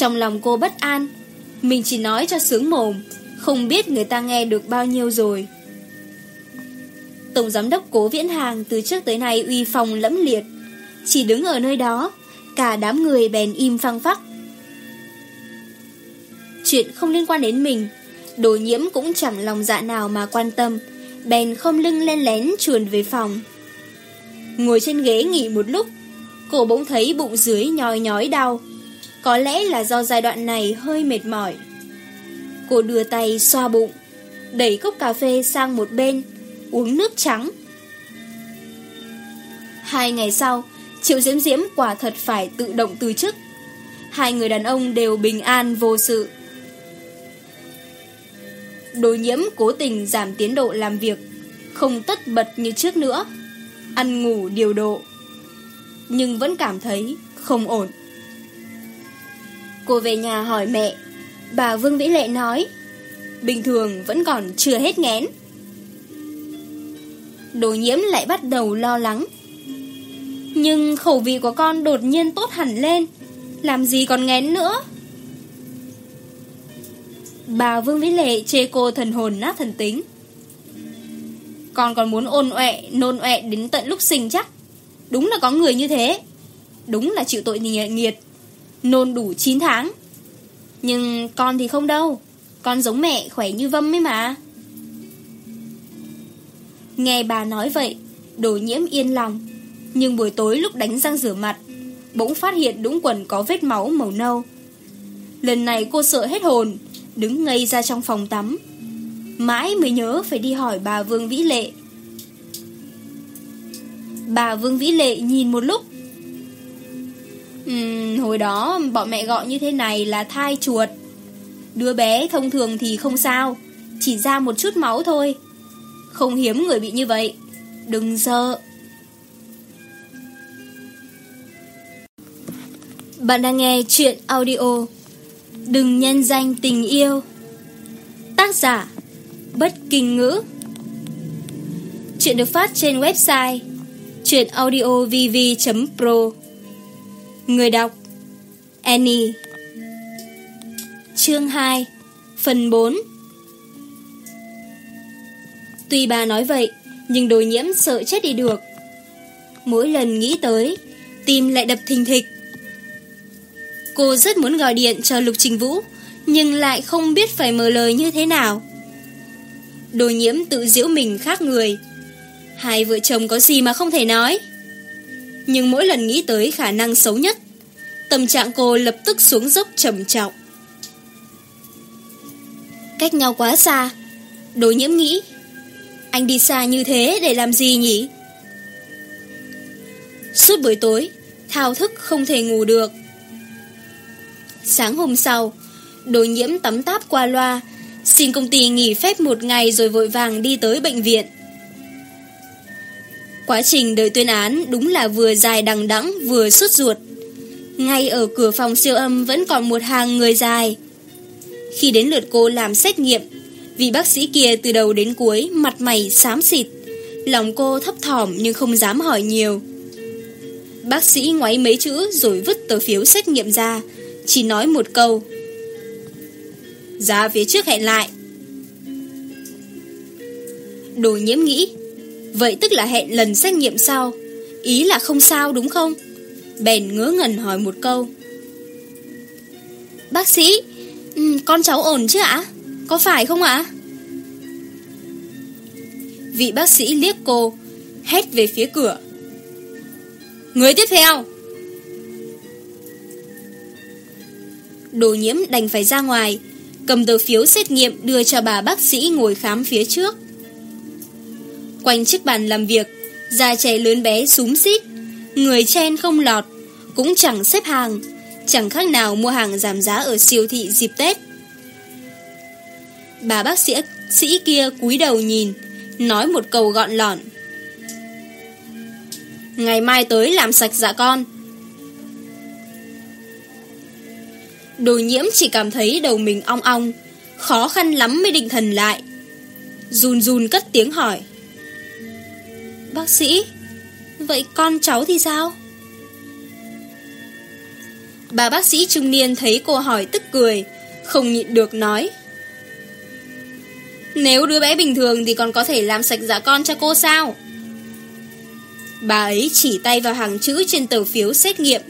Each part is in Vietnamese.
Trong lòng cô bất an, Mình chỉ nói cho sướng mồm, Không biết người ta nghe được bao nhiêu rồi. Tổng giám đốc cố viễn hàng Từ trước tới nay uy phong lẫm liệt. Chỉ đứng ở nơi đó, Cả đám người bèn im phăng phắc. Chuyện không liên quan đến mình, Đồ nhiễm cũng chẳng lòng dạ nào mà quan tâm, Bèn không lưng lên lén chuồn về phòng. Ngồi trên ghế nghỉ một lúc, Cô bỗng thấy bụng dưới nhói nhói đau. Có lẽ là do giai đoạn này hơi mệt mỏi. Cô đưa tay xoa bụng, Đẩy cốc cà phê sang một bên, Uống nước trắng. Hai ngày sau, Triệu Diễm Diễm quả thật phải tự động từ chức. Hai người đàn ông đều bình an vô sự. Đối nhiễm cố tình giảm tiến độ làm việc, Không tất bật như trước nữa, Ăn ngủ điều độ. Nhưng vẫn cảm thấy không ổn. Cô về nhà hỏi mẹ. Bà Vương Vĩ Lệ nói Bình thường vẫn còn chưa hết ngén Đồ nhiễm lại bắt đầu lo lắng. Nhưng khẩu vị của con đột nhiên tốt hẳn lên. Làm gì còn ngén nữa? Bà Vương Vĩ Lệ chê cô thần hồn nát thần tính. Con còn muốn ôn ọe, nôn ọe đến tận lúc sinh chắc. Đúng là có người như thế. Đúng là chịu tội nghiệt nôn đủ 9 tháng. Nhưng con thì không đâu, con giống mẹ khỏe như vâm ấy mà. Nghe bà nói vậy, đồ nhiễm yên lòng. Nhưng buổi tối lúc đánh răng rửa mặt, bỗng phát hiện đúng quần có vết máu màu nâu. Lần này cô sợ hết hồn, đứng ngây ra trong phòng tắm. Mãi mới nhớ phải đi hỏi bà Vương Vĩ Lệ. Bà Vương Vĩ Lệ nhìn một lúc Ừ, hồi đó bọn mẹ gọi như thế này là thai chuột. Đứa bé thông thường thì không sao, Chỉ ra một chút máu thôi. Không hiếm người bị như vậy. Đừng sợ. Bạn đang nghe chuyện audio Đừng nhân danh tình yêu. Tác giả Bất Kinh Ngữ. Chuyện được phát trên website chuyenaudiovv.pro Người đọc Annie. Chương 2 Phần 4 Tuy bà nói vậy, Nhưng đồ nhiễm sợ chết đi được. Mỗi lần nghĩ tới, Tim lại đập thình thịch. Cô rất muốn gọi điện cho Lục Trình Vũ, Nhưng lại không biết phải mở lời như thế nào. Đồ nhiễm tự giễu mình khác người. Hai vợ chồng có gì mà không thể nói? nhưng mỗi lần nghĩ tới khả năng xấu nhất, tâm trạng cô lập tức xuống dốc trầm trọng. Cách nhau quá xa, đối nhiễm nghĩ, anh đi xa như thế để làm gì nhỉ? Suốt buổi tối, thao thức không thể ngủ được. Sáng hôm sau, đối nhiễm tắm táp qua loa, xin công ty nghỉ phép một ngày rồi vội vàng đi tới bệnh viện. Quá trình đợi tuyên án đúng là vừa dài đằng đẵng vừa sốt ruột. Ngay ở cửa phòng siêu âm vẫn còn một hàng người dài. Khi đến lượt cô làm xét nghiệm, vị bác sĩ kia từ đầu đến cuối mặt mày xám xịt. Lòng cô thấp thỏm nhưng không dám hỏi nhiều. Bác sĩ ngoáy mấy chữ rồi vứt tờ phiếu xét nghiệm ra, chỉ nói một câu. Ra phía trước hẹn lại. Đồ nhiễm nghĩ Vậy tức là hẹn lần xét nghiệm sau. Ý là không sao, đúng không? Bèn ngứa ngẩn hỏi một câu. Bác sĩ ừ, Con cháu ổn chứ ạ? Có phải không ạ? Vị bác sĩ liếc cô, Hét về phía cửa. Người tiếp theo. Đồ nhiễm đành phải ra ngoài, Cầm tờ phiếu xét nghiệm đưa cho bà bác sĩ ngồi khám phía trước. Quanh chiếc bàn làm việc Da trẻ lớn bé súm xít Người chen không lọt Cũng chẳng xếp hàng Chẳng khác nào mua hàng giảm giá ở siêu thị dịp Tết. Bà bác sĩ, sĩ kia cúi đầu nhìn Nói một câu gọn lọn. Ngày mai tới làm sạch dạ con. Đồ nhiễm chỉ cảm thấy đầu mình ong ong Khó khăn lắm mới định thần lại. Run run cất tiếng hỏi. Bác sĩ, Vậy con cháu thì sao? Bà bác sĩ trung niên thấy cô hỏi tức cười, Không nhịn được nói. Nếu đứa bé bình thường Thì còn có thể làm sạch dạ con cho cô sao? Bà ấy chỉ tay vào hàng chữ Trên tờ phiếu xét nghiệm.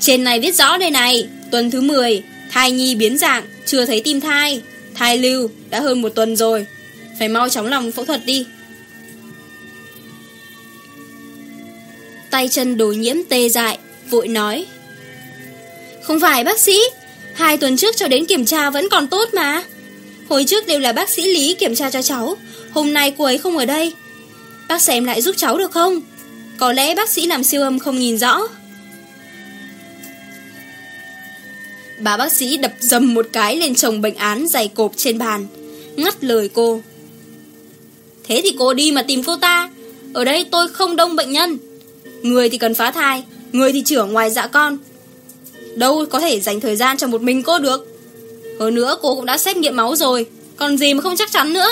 Trên này viết rõ đây này, Tuần thứ 10 Thai nhi biến dạng, Chưa thấy tim thai. Thai lưu, Đã hơn một tuần rồi. Phải mau chóng lòng phẫu thuật đi. Tay chân đồ nhiễm tê dại, Vội nói. Không phải bác sĩ, Hai tuần trước cho đến kiểm tra vẫn còn tốt mà. Hồi trước đều là bác sĩ Lý kiểm tra cho cháu, Hôm nay cô ấy không ở đây. Bác xem lại giúp cháu được không? Có lẽ bác sĩ làm siêu âm không nhìn rõ. Bà bác sĩ đập dầm một cái lên chồng bệnh án dày cộp trên bàn, Ngắt lời cô. Thế thì cô đi mà tìm cô ta. Ở đây tôi không đông bệnh nhân. Người thì cần phá thai, Người thì trưởng ngoài dạ con. Đâu có thể dành thời gian cho một mình cô được. Hơn nữa, cô cũng đã xét nghiệm máu rồi, Còn gì mà không chắc chắn nữa.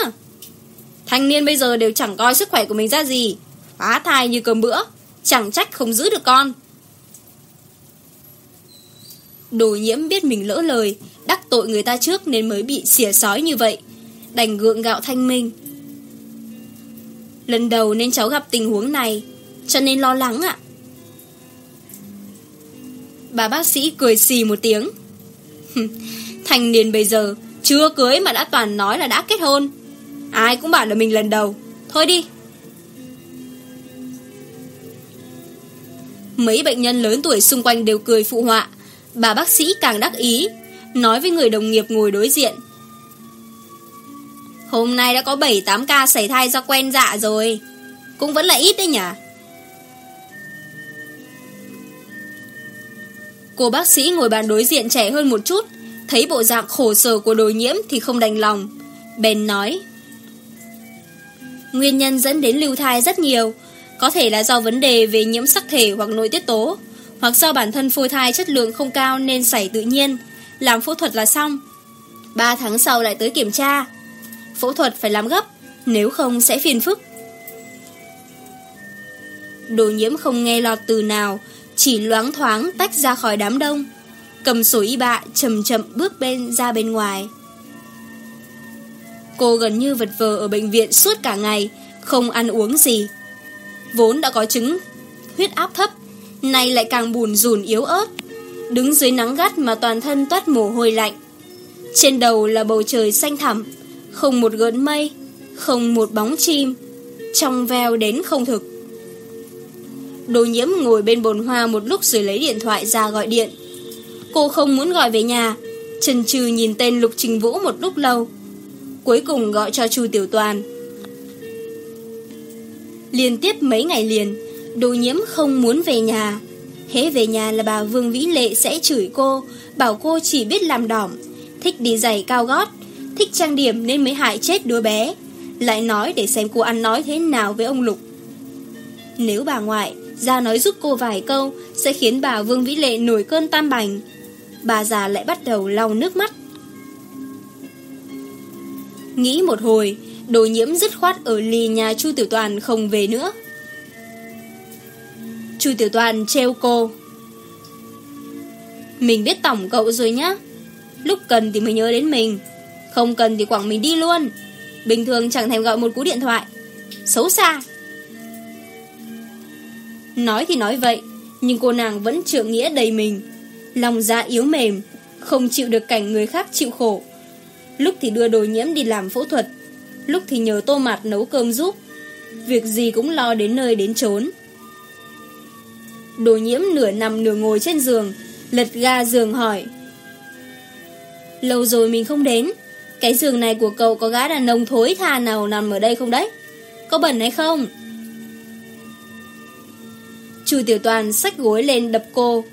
Thanh niên bây giờ đều chẳng coi sức khỏe của mình ra gì. Phá thai như cơm bữa, Chẳng trách không giữ được con. Đồ nhiễm biết mình lỡ lời, Đắc tội người ta trước nên mới bị xỉa sói như vậy, Đành gượng gạo thanh minh. Lần đầu nên cháu gặp tình huống này cho nên lo lắng ạ. Bà bác sĩ cười xì một tiếng. Thành niên bây giờ Chưa cưới mà đã toàn nói là đã kết hôn. Ai cũng bảo là mình lần đầu. Thôi đi. Mấy bệnh nhân lớn tuổi xung quanh đều cười phụ họa. Bà bác sĩ càng đắc ý, Nói với người đồng nghiệp ngồi đối diện. Hôm nay đã có 7-8 ca xảy thai do quen dạ rồi. Cũng vẫn là ít đấy nhỉ? Cô bác sĩ ngồi bàn đối diện trẻ hơn một chút, Thấy bộ dạng khổ sở của đồ nhiễm Thì không đành lòng. Bèn nói, Nguyên nhân dẫn đến lưu thai rất nhiều, Có thể là do vấn đề về nhiễm sắc thể Hoặc nội tiết tố, Hoặc do bản thân phôi thai chất lượng không cao Nên xảy tự nhiên. Làm phẫu thuật là xong 3 tháng sau lại tới kiểm tra. Phẫu thuật phải làm gấp, Nếu không sẽ phiền phức. Đồ nhiễm không nghe lọt từ nào chỉ loáng thoáng tách ra khỏi đám đông. Cầm sổ y bạ chậm chậm bước bên ra bên ngoài. Cô gần như vật vờ ở bệnh viện suốt cả ngày, không ăn uống gì. Vốn đã có chứng, huyết áp thấp, nay lại càng bùn rùn yếu ớt. Đứng dưới nắng gắt mà toàn thân toát mồ hôi lạnh. Trên đầu là bầu trời xanh thẳm, không một gợn mây, không một bóng chim, trong veo đến không thực. Đồ nhiễm ngồi bên bồn hoa một lúc rồi lấy điện thoại ra gọi điện. Cô không muốn gọi về nhà, chần chừ nhìn tên Lục Trình Vũ một lúc lâu. Cuối cùng gọi cho Chu Tiểu Toàn. Liên tiếp mấy ngày liền, đồ nhiễm không muốn về nhà. Hế về nhà là bà Vương Vĩ Lệ sẽ chửi cô, bảo cô chỉ biết làm đỏm, thích đi giày cao gót, thích trang điểm nên mới hại chết đứa bé. Lại nói để xem cô ăn nói thế nào với ông Lục. Nếu bà ngoại ra nói giúp cô vài câu sẽ khiến bà Vương Vĩ Lệ nổi cơn tam bành. Bà già lại bắt đầu lau nước mắt. Nghĩ một hồi, đồ nhiễm dứt khoát ở lì nhà Chu Tiểu Toàn không về nữa. Chu Tiểu Toàn treo cô. Mình biết tổng cậu rồi nhá. Lúc cần thì mới nhớ đến mình. Không cần thì quảng mình đi luôn. Bình thường chẳng thèm gọi một cú điện thoại. Xấu xa. Nói thì nói vậy, Nhưng cô nàng vẫn trượng nghĩa đầy mình. Lòng dạ yếu mềm, Không chịu được cảnh người khác chịu khổ. Lúc thì đưa đồ nhiễm đi làm phẫu thuật, Lúc thì nhờ tô mạt nấu cơm giúp. Việc gì cũng lo đến nơi đến chốn. Đồ nhiễm nửa nằm nửa ngồi trên giường, Lật ga giường hỏi. Lâu rồi mình không đến, Cái giường này của cậu có gã đàn ông thối tha nào nằm ở đây không đấy? Có bẩn hay không? Trừ tiểu toàn sách gối lên đập cô.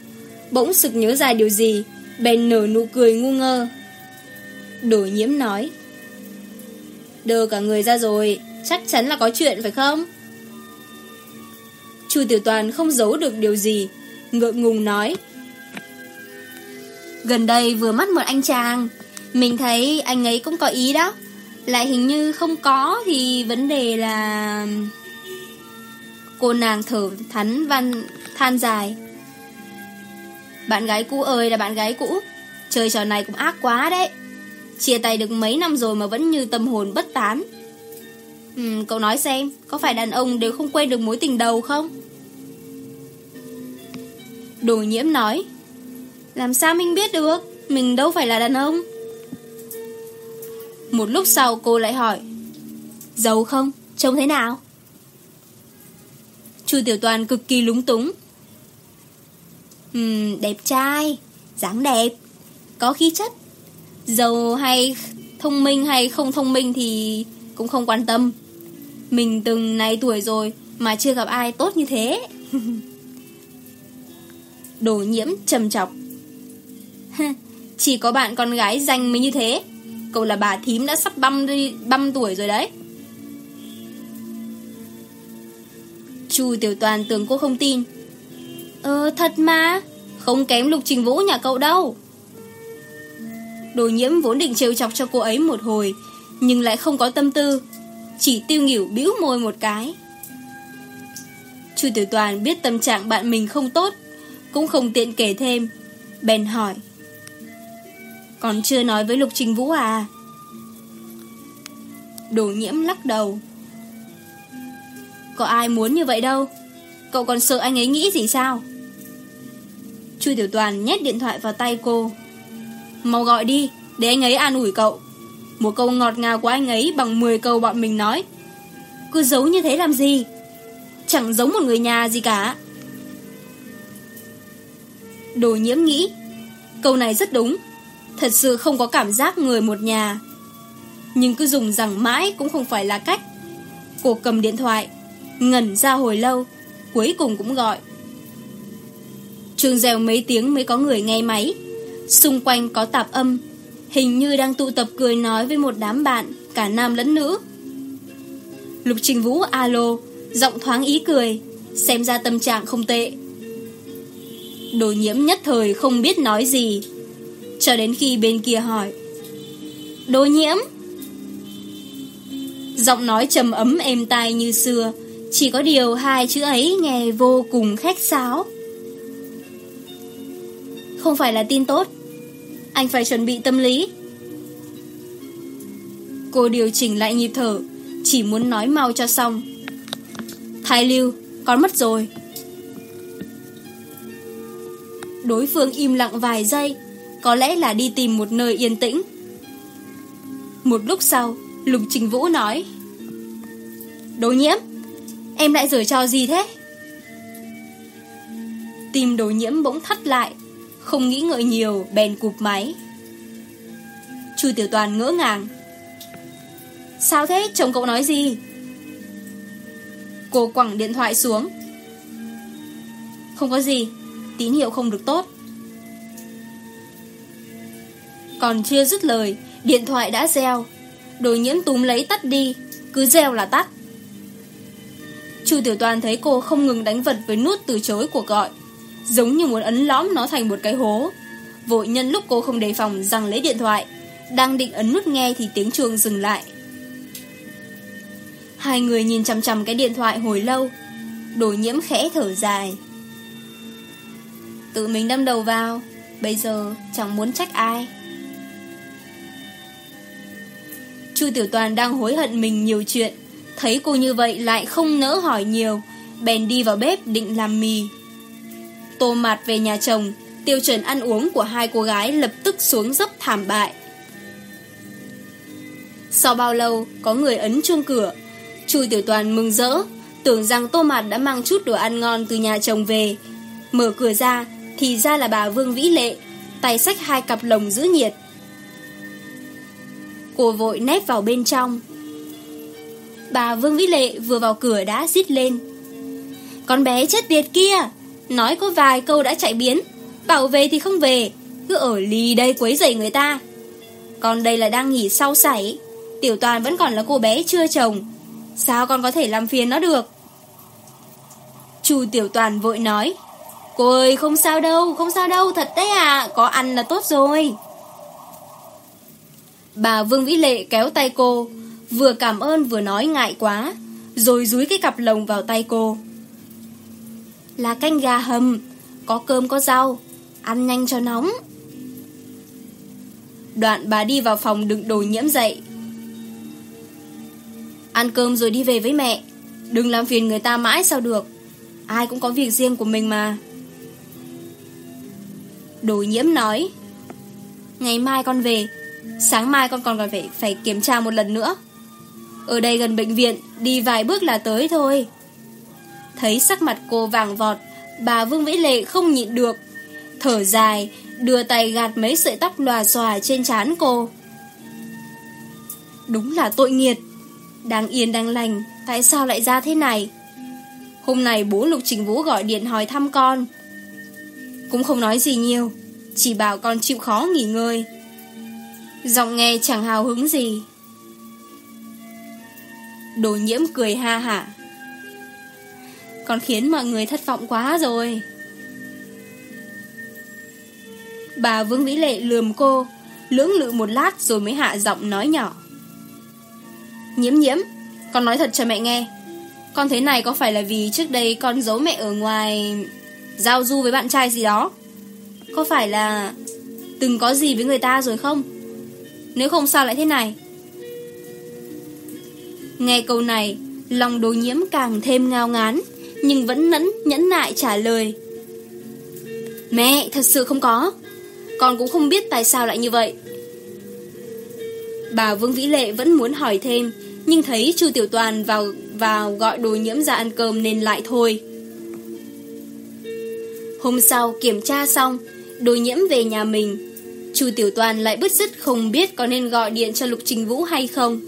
Bỗng sực nhớ ra điều gì, Bèn nở nụ cười ngu ngơ. Đổi nhiễm nói, đưa cả người ra rồi, Chắc chắn là có chuyện phải không? Chu Tiểu Toàn không giấu được điều gì, Ngượng ngùng nói, Gần đây vừa mất một anh chàng, Mình thấy anh ấy cũng có ý đó. Lại hình như không có Thì vấn đề là... Cô nàng thở thắn văn than dài. Bạn gái cũ ơi là bạn gái cũ. Chơi trò này cũng ác quá đấy. Chia tay được mấy năm rồi mà vẫn như tâm hồn bất tán. Ừ, Cậu nói xem Có phải đàn ông đều không quên được mối tình đầu không? Đồ nhiễm nói Làm sao mình biết được? Mình đâu phải là đàn ông. Một lúc sau cô lại hỏi giấu không? Trông thế nào? Chu Tiểu Toàn cực kỳ lúng túng. Uhm, đẹp trai, dáng đẹp, có khí chất, giàu hay thông minh hay không thông minh thì cũng không quan tâm. Mình từng này tuổi rồi mà chưa gặp ai tốt như thế. Đồ nhiễm trầm chọc. Chỉ có bạn con gái danh mới như thế. Cậu là bà thím đã sắp băm, đi, băm tuổi rồi đấy. Chu Tiểu Toàn tưởng cô không tin. Ờ thật mà, Không kém Lục Trình Vũ nhà cậu đâu. Đồ nhiễm vốn định trêu chọc cho cô ấy một hồi, Nhưng lại không có tâm tư, Chỉ tiêu nghỉu bĩu môi một cái. Chu Tiểu Toàn biết tâm trạng bạn mình không tốt, Cũng không tiện kể thêm, Bèn hỏi. Còn chưa nói với Lục Trình Vũ à? Đồ nhiễm lắc đầu. Có ai muốn như vậy đâu. Cậu còn sợ anh ấy nghĩ gì sao? Chu Tiểu Toàn nhét điện thoại vào tay cô. Mau gọi đi, Để anh ấy an ủi cậu. Một câu ngọt ngào của anh ấy bằng 10 câu bọn mình nói. Cứ giấu như thế làm gì? Chẳng giống một người nhà gì cả. Đồ nhiễm nghĩ, Câu này rất đúng. Thật sự không có cảm giác người một nhà. Nhưng cứ dùng rằng mãi cũng không phải là cách. Cô cầm điện thoại Ngẩn ra hồi lâu, Cuối cùng cũng gọi. Trường dèo mấy tiếng mới có người nghe máy. Xung quanh có tạp âm, Hình như đang tụ tập cười nói với một đám bạn, Cả nam lẫn nữ. Lục Trình Vũ alo, Giọng thoáng ý cười, Xem ra tâm trạng không tệ. Đồ nhiễm nhất thời không biết nói gì, Cho đến khi bên kia hỏi. Đồ nhiễm! Giọng nói trầm ấm êm tai như xưa chỉ có điều hai chữ ấy nghe vô cùng khách sáo. Không phải là tin tốt. Anh phải chuẩn bị tâm lý. Cô điều chỉnh lại nhịp thở, chỉ muốn nói mau cho xong. Thái lưu, con mất rồi. Đối phương im lặng vài giây, có lẽ là đi tìm một nơi yên tĩnh. Một lúc sau, Lục Trình Vũ nói đối nhiễm Em lại rồi trò gì thế? Tim đồ nhiễm bỗng thắt lại, Không nghĩ ngợi nhiều, Bèn cụp máy. Chu Tiểu Toàn ngỡ ngàng. Sao thế? Chồng cậu nói gì? Cô quẳng điện thoại xuống. Không có gì, Tín hiệu không được tốt. Còn chưa dứt lời, Điện thoại đã reo. Đồ nhiễm túm lấy tắt đi, Cứ reo là tắt. Chu Tiểu Toàn thấy cô không ngừng đánh vật với nút từ chối cuộc gọi, giống như muốn ấn lõm nó thành một cái hố. Vội nhân lúc cô không đề phòng rằng lấy điện thoại, đang định ấn nút nghe thì tiếng chuông dừng lại. Hai người nhìn chằm chằm cái điện thoại hồi lâu, đồ nhiễm khẽ thở dài. Tự mình đâm đầu vào, bây giờ chẳng muốn trách ai. Chu Tiểu Toàn đang hối hận mình nhiều chuyện Thấy cô như vậy lại không nỡ hỏi nhiều. Bèn đi vào bếp định làm mì. Tô mạt về nhà chồng, Tiêu chuẩn ăn uống của hai cô gái lập tức xuống dốc thảm bại. Sau bao lâu, có người ấn chuông cửa. Chu Tiểu Toàn mừng rỡ, Tưởng rằng tô mạt đã mang chút đồ ăn ngon từ nhà chồng về. Mở cửa ra, Thì ra là bà Vương Vĩ Lệ, Tay sách hai cặp lồng giữ nhiệt. Cô vội nép vào bên trong bà Vương Vĩ Lệ vừa vào cửa đã rít lên. Con bé chết tiệt kia, nói có vài câu đã chạy biến, bảo về thì không về, cứ ở lì đây quấy rầy người ta. Con đây là đang nghỉ sau sảy, tiểu toàn vẫn còn là cô bé chưa chồng, sao con có thể làm phiền nó được? Chú tiểu toàn vội nói, cô ơi không sao đâu, không sao đâu, thật đấy à, có ăn là tốt rồi. Bà Vương Vĩ Lệ kéo tay cô, vừa cảm ơn vừa nói ngại quá, rồi dúi cái cặp lồng vào tay cô. Là canh gà hầm, có cơm có rau, ăn nhanh cho nóng. Đoạn bà đi vào phòng đựng đồ nhiễm dậy. Ăn cơm rồi đi về với mẹ, đừng làm phiền người ta mãi sao được, ai cũng có việc riêng của mình mà. Đồ nhiễm nói, ngày mai con về, sáng mai con còn phải, phải kiểm tra một lần nữa. Ở đây gần bệnh viện, đi vài bước là tới thôi. Thấy sắc mặt cô vàng vọt, bà Vương Vĩ Lệ không nhịn được. Thở dài, đưa tay gạt mấy sợi tóc lòa xòa trên trán cô. Đúng là tội nghiệt. Đang yên đang lành, tại sao lại ra thế này? Hôm nay bố Lục Trình Vũ gọi điện hỏi thăm con. Cũng không nói gì nhiều, chỉ bảo con chịu khó nghỉ ngơi. Giọng nghe chẳng hào hứng gì, Đồ nhiễm cười ha hả? Còn khiến mọi người thất vọng quá rồi. Bà Vương Vĩ Lệ lườm cô, Lưỡng lự một lát rồi mới hạ giọng nói nhỏ. Nhiễm nhiễm, Con nói thật cho mẹ nghe. Con thế này có phải là vì trước đây con giấu mẹ ở ngoài Giao du với bạn trai gì đó? Có phải là Từng có gì với người ta rồi không? Nếu không sao lại thế này. Nghe câu này, lòng đồ nhiễm càng thêm ngao ngán, nhưng vẫn nẫn nhẫn nại trả lời. Mẹ, thật sự không có. Con cũng không biết tại sao lại như vậy. Bà Vương Vĩ Lệ vẫn muốn hỏi thêm, nhưng thấy Chu Tiểu Toàn vào vào gọi đồ nhiễm ra ăn cơm nên lại thôi. Hôm sau kiểm tra xong, đồ nhiễm về nhà mình. Chu Tiểu Toàn lại bứt rứt không biết có nên gọi điện cho Lục Trình Vũ hay không.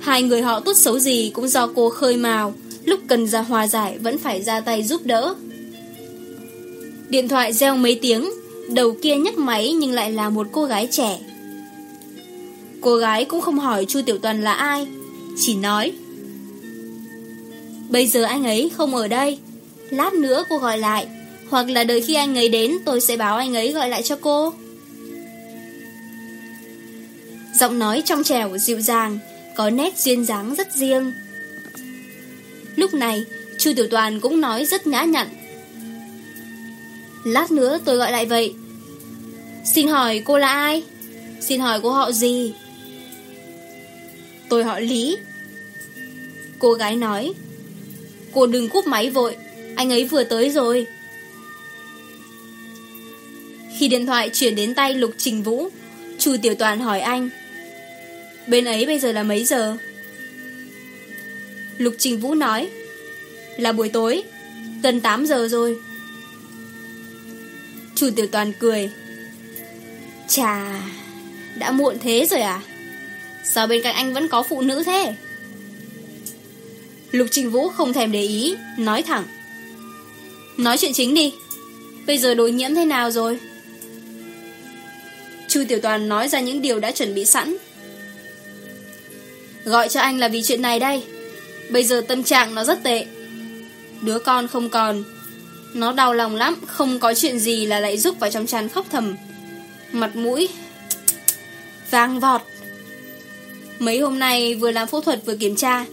Hai người họ tốt xấu gì cũng do cô khơi mào, lúc cần ra hòa giải vẫn phải ra tay giúp đỡ. Điện thoại reo mấy tiếng, đầu kia nhấc máy nhưng lại là một cô gái trẻ. Cô gái cũng không hỏi Chu Tiểu Toàn là ai, chỉ nói. Bây giờ anh ấy không ở đây, lát nữa cô gọi lại, hoặc là đợi khi anh ấy đến tôi sẽ báo anh ấy gọi lại cho cô. Giọng nói trong trẻo dịu dàng, có nét duyên dáng rất riêng. Lúc này, Chu Tiểu Toàn cũng nói rất nhã nhặn. Lát nữa tôi gọi lại vậy. Xin hỏi cô là ai? Xin hỏi cô họ gì? Tôi họ Lý. Cô gái nói. Cô đừng cúp máy vội, anh ấy vừa tới rồi. Khi điện thoại chuyển đến tay Lục Trình Vũ, Chu Tiểu Toàn hỏi anh. Bên ấy bây giờ là mấy giờ? Lục Trình Vũ nói, Là buổi tối, Gần 8 giờ rồi. Chủ tiểu toàn cười, Chà, Đã muộn thế rồi à? Sao bên cạnh anh vẫn có phụ nữ thế? Lục Trình Vũ không thèm để ý, Nói thẳng, Nói chuyện chính đi, Bây giờ đối nhiễm thế nào rồi? Chu Tiểu Toàn nói ra những điều đã chuẩn bị sẵn. Gọi cho anh là vì chuyện này đây. Bây giờ tâm trạng nó rất tệ. Đứa con không còn. Nó đau lòng lắm, Không có chuyện gì là lại giúp vào trong tràn khóc thầm. Mặt mũi vang vọt. Mấy hôm nay vừa làm phẫu thuật vừa kiểm tra,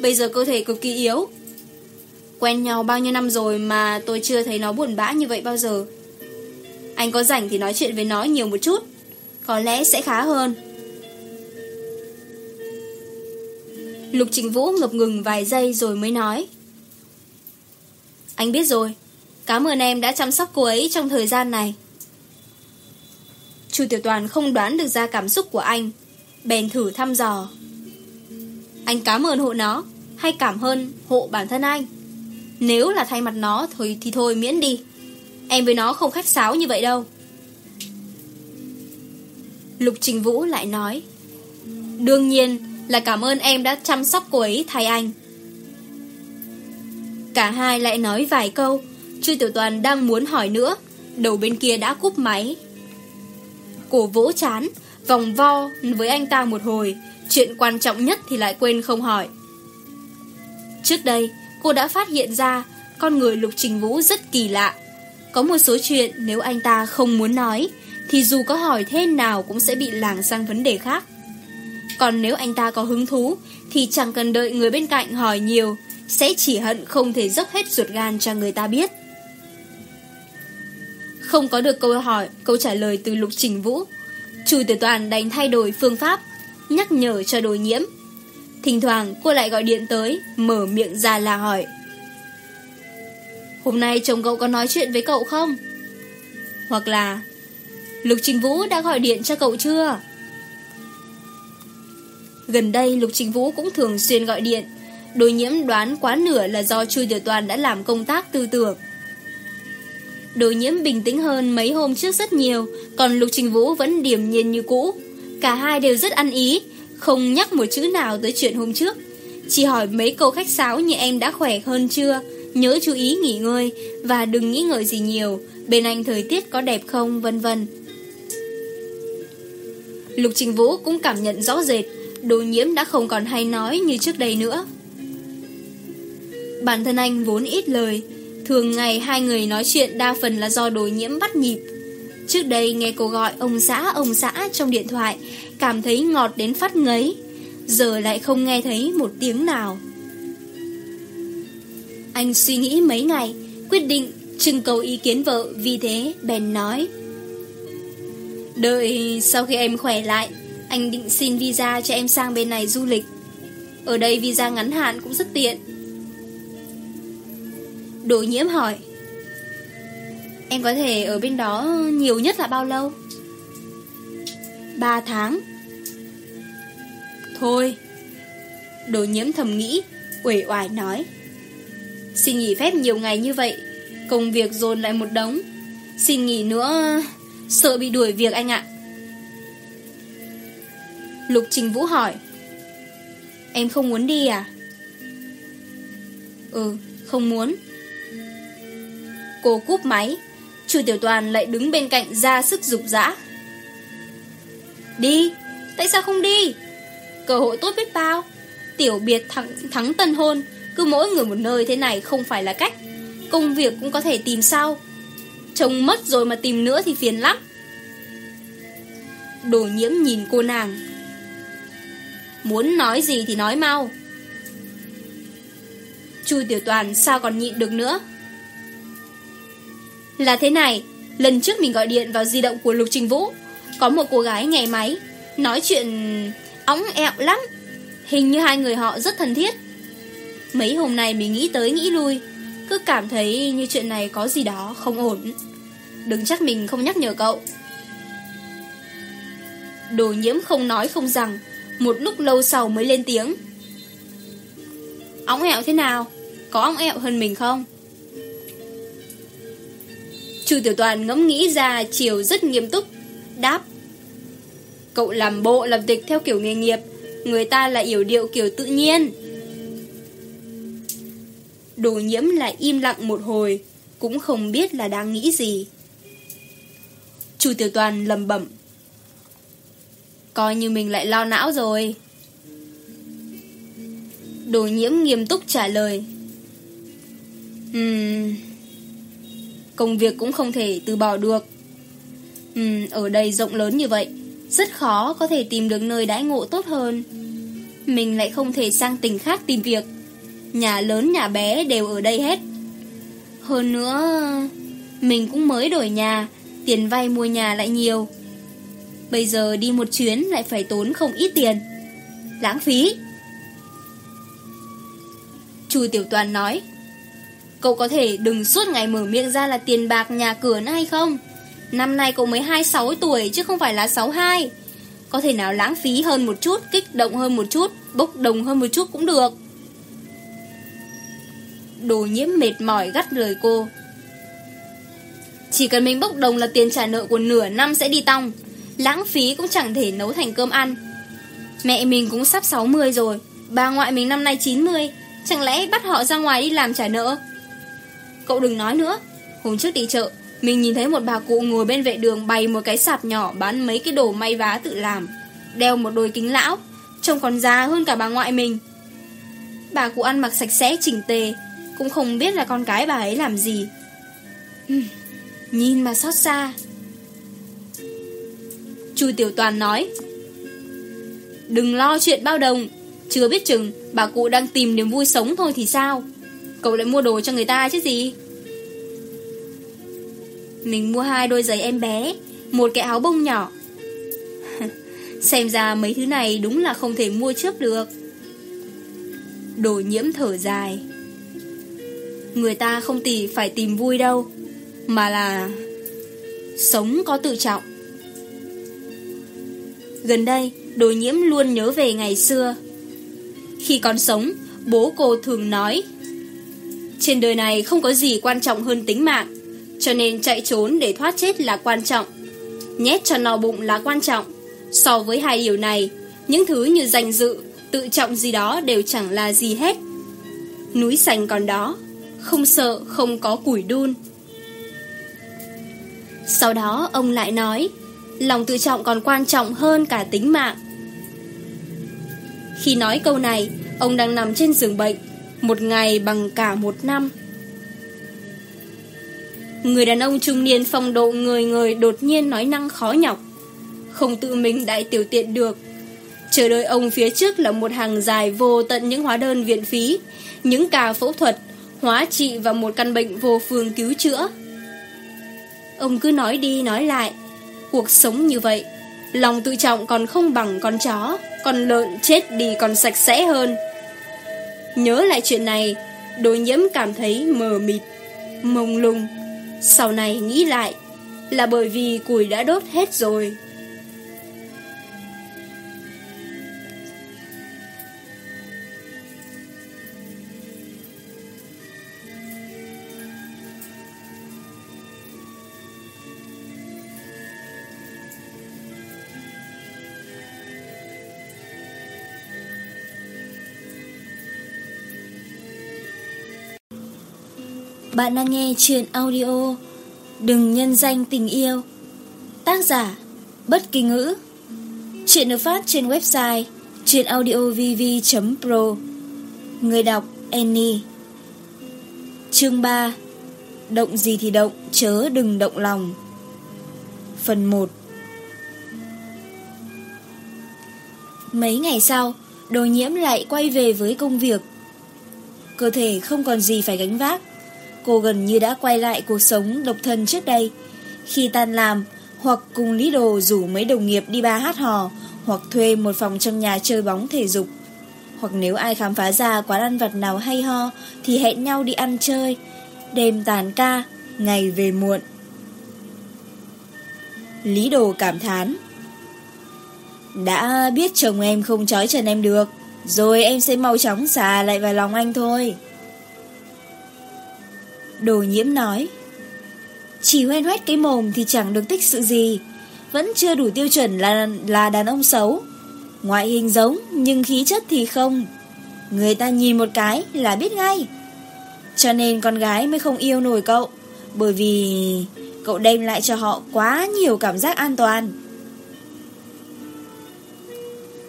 Bây giờ cơ thể cực kỳ yếu. Quen nhau bao nhiêu năm rồi Mà tôi chưa thấy nó buồn bã như vậy bao giờ. Anh có rảnh thì nói chuyện với nó nhiều một chút, Có lẽ sẽ khá hơn. Lục Trình Vũ ngập ngừng vài giây rồi mới nói. Anh biết rồi, cảm ơn em đã chăm sóc cô ấy trong thời gian này. Chu Tiểu Toàn không đoán được ra cảm xúc của anh, bèn thử thăm dò. Anh cảm ơn hộ nó, hay cảm hơn hộ bản thân anh. Nếu là thay mặt nó thôi thì thôi miễn đi. Em với nó không khách sáo như vậy đâu. Lục Trình Vũ lại nói. Đương nhiên, là cảm ơn em đã chăm sóc cô ấy thay anh. Cả hai lại nói vài câu, Truy Tiểu Toàn đang muốn hỏi nữa, đầu bên kia đã cúp máy. Cổ vỗ chán, vòng vo với anh ta một hồi, chuyện quan trọng nhất thì lại quên không hỏi. Trước đây, cô đã phát hiện ra con người Lục Trình Vũ rất kỳ lạ. Có một số chuyện nếu anh ta không muốn nói, thì dù có hỏi thế nào cũng sẽ bị làng sang vấn đề khác. Còn nếu anh ta có hứng thú, Thì chẳng cần đợi người bên cạnh hỏi nhiều. Sẽ chỉ hận không thể dốc hết ruột gan cho người ta biết. Không có được câu hỏi, Câu trả lời từ Lục Trình Vũ. Chu Tử Toàn đánh thay đổi phương pháp, Nhắc nhở cho đối nhiễm. Thỉnh thoảng, cô lại gọi điện tới, Mở miệng ra là hỏi. Hôm nay chồng cậu có nói chuyện với cậu không? Hoặc là, Lục Trình Vũ đã gọi điện cho cậu chưa? Gần đây, Lục Trình Vũ cũng thường xuyên gọi điện. Đối nhiễm đoán quá nửa là do Chu Tiểu Toàn đã làm công tác tư tưởng. Đối nhiễm bình tĩnh hơn mấy hôm trước rất nhiều, Còn Lục Trình Vũ vẫn điềm nhiên như cũ. Cả hai đều rất ăn ý, Không nhắc một chữ nào tới chuyện hôm trước. Chỉ hỏi mấy câu khách sáo như em đã khỏe hơn chưa? Nhớ chú ý nghỉ ngơi Và đừng nghĩ ngợi gì nhiều, Bên anh thời tiết có đẹp không? vân vân. Lục Trình Vũ cũng cảm nhận rõ rệt Đồ nhiễm đã không còn hay nói như trước đây nữa. Bản thân anh vốn ít lời. Thường ngày hai người nói chuyện đa phần là do đồ nhiễm bắt nhịp. Trước đây nghe cô gọi ông xã ông xã trong điện thoại, Cảm thấy ngọt đến phát ngấy. Giờ lại không nghe thấy một tiếng nào. Anh suy nghĩ mấy ngày, Quyết định trưng cầu ý kiến vợ, Vì thế bèn nói. Đợi sau khi em khỏe lại anh định xin visa cho em sang bên này du lịch. Ở đây visa ngắn hạn cũng rất tiện. Đồ nhiễm hỏi, Em có thể ở bên đó nhiều nhất là bao lâu? 3 tháng. Thôi. Đồ nhiễm thầm nghĩ, Uể oải nói, Xin nghỉ phép nhiều ngày như vậy, Công việc dồn lại một đống. Xin nghỉ nữa, Sợ bị đuổi việc anh ạ. Lục Trình Vũ hỏi. Em không muốn đi à? Ừ, không muốn. Cô cúp máy. Chu Tiểu Toàn lại đứng bên cạnh ra sức dục dã. Đi, tại sao không đi? Cơ hội tốt biết bao. Tiểu biệt thắng, thắng tân hôn. Cứ mỗi người một nơi thế này không phải là cách. Công việc cũng có thể tìm sau. Chồng mất rồi mà tìm nữa thì phiền lắm. Đồ nhiễm nhìn cô nàng. Muốn nói gì thì nói mau. Chu Tiểu Toàn sao còn nhịn được nữa? Là thế này, Lần trước mình gọi điện vào di động của Lục Trình Vũ, Có một cô gái nghe máy, Nói chuyện ống ẹo lắm. Hình như hai người họ rất thân thiết. Mấy hôm nay mình nghĩ tới nghĩ lui, Cứ cảm thấy như chuyện này có gì đó không ổn. Đừng chắc mình không nhắc nhở cậu. Đồ nhiễm không nói không rằng một lúc lâu sau mới lên tiếng. Ống ẹo thế nào? Có ông ẹo hơn mình không? Chu Tiểu Toàn ngẫm nghĩ ra chiều rất nghiêm túc, đáp. Cậu làm bộ làm tịch theo kiểu nghề nghiệp, người ta là yểu điệu kiểu tự nhiên. Đồ nhiễm lại im lặng một hồi, cũng không biết là đang nghĩ gì. Chu Tiểu Toàn lầm bẩm Coi như mình lại lo não rồi. Đồ nhiễm nghiêm túc trả lời. Uhm, Công việc cũng không thể từ bỏ được. Uhm, Ở đây rộng lớn như vậy Rất khó có thể tìm được nơi đãi ngộ tốt hơn. Mình lại không thể sang tỉnh khác tìm việc. Nhà lớn nhà bé đều ở đây hết. Hơn nữa Mình cũng mới đổi nhà Tiền vay mua nhà lại nhiều. Bây giờ đi một chuyến lại phải tốn không ít tiền. Lãng phí. Chu Tiểu Toàn nói Cậu có thể đừng suốt ngày mở miệng ra là tiền bạc nhà cửa nữa hay không? Năm nay cậu mới 26 tuổi chứ không phải là 62 Có thể nào lãng phí hơn một chút, kích động hơn một chút, bốc đồng hơn một chút cũng được. Đồ nhiễm mệt mỏi gắt lời cô Chỉ cần mình bốc đồng là tiền trả nợ của nửa năm sẽ đi tong lãng phí cũng chẳng thể nấu thành cơm ăn. Mẹ mình cũng sắp 60 rồi, bà ngoại mình năm nay 90, chẳng lẽ bắt họ ra ngoài đi làm trả nợ? Cậu đừng nói nữa, hôm trước đi chợ, mình nhìn thấy một bà cụ ngồi bên vệ đường bày một cái sạp nhỏ bán mấy cái đồ may vá tự làm, đeo một đôi kính lão, trông còn già hơn cả bà ngoại mình. Bà cụ ăn mặc sạch sẽ chỉnh tề, cũng không biết là con cái bà ấy làm gì. Nhìn mà xót xa. Chu Tiểu Toàn nói. Đừng lo chuyện bao đồng. Chưa biết chừng bà cụ đang tìm niềm vui sống thôi thì sao? Cậu lại mua đồ cho người ta chứ gì? Mình mua hai đôi giày em bé, Một cái áo bông nhỏ. Xem ra mấy thứ này đúng là không thể mua trước được. Đồ nhiễm thở dài. Người ta không tỉ phải tìm vui đâu, Mà là Sống có tự trọng. Gần đây, đồ nhiễm luôn nhớ về ngày xưa. Khi còn sống, bố cô thường nói Trên đời này không có gì quan trọng hơn tính mạng, cho nên chạy trốn để thoát chết là quan trọng. Nhét cho no bụng là quan trọng. So với hai điều này, những thứ như danh dự, tự trọng gì đó đều chẳng là gì hết. Núi sành còn đó, không sợ không có củi đun. Sau đó ông lại nói Lòng tự trọng còn quan trọng hơn cả tính mạng. Khi nói câu này Ông đang nằm trên giường bệnh Một ngày bằng cả một năm. Người đàn ông trung niên phong độ người người đột nhiên nói năng khó nhọc. Không tự mình đại tiểu tiện được. Chờ đợi ông phía trước là một hàng dài vô tận những hóa đơn viện phí Những ca phẫu thuật, hóa trị và một căn bệnh vô phương cứu chữa. Ông cứ nói đi nói lại cuộc sống như vậy. Lòng tự trọng còn không bằng con chó, Con lợn chết đi còn sạch sẽ hơn. Nhớ lại chuyện này Đối nhiễm cảm thấy mờ mịt, Mông lung. Sau này nghĩ lại, Là bởi vì củi đã đốt hết rồi. Bạn đang nghe chuyện audio Đừng nhân danh tình yêu. Tác giả, Bất kỳ ngữ. Chuyện được phát trên website chuyenaudiovv.pro Người đọc, Annie. Chương 3 Động gì thì động, chớ đừng động lòng. Phần 1 Mấy ngày sau, Đồ nhiễm lại quay về với công việc. Cơ thể không còn gì phải gánh vác cô gần như đã quay lại cuộc sống độc thân trước đây. Khi tan làm, hoặc cùng Lý Đồ rủ mấy đồng nghiệp đi ba hát hò, hoặc thuê một phòng trong nhà chơi bóng thể dục. Hoặc nếu ai khám phá ra quán ăn vặt nào hay ho, thì hẹn nhau đi ăn chơi. Đêm tàn ca, ngày về muộn. Lý Đồ cảm thán. Đã biết chồng em không trói trần em được, rồi em sẽ mau chóng xà lại vào lòng anh thôi. Đồ nhiễm nói. Chỉ hoen hoét cái mồm thì chẳng được tích sự gì. Vẫn chưa đủ tiêu chuẩn là là đàn ông xấu. Ngoại hình giống nhưng khí chất thì không. Người ta nhìn một cái là biết ngay. Cho nên con gái mới không yêu nổi cậu Bởi vì cậu đem lại cho họ quá nhiều cảm giác an toàn.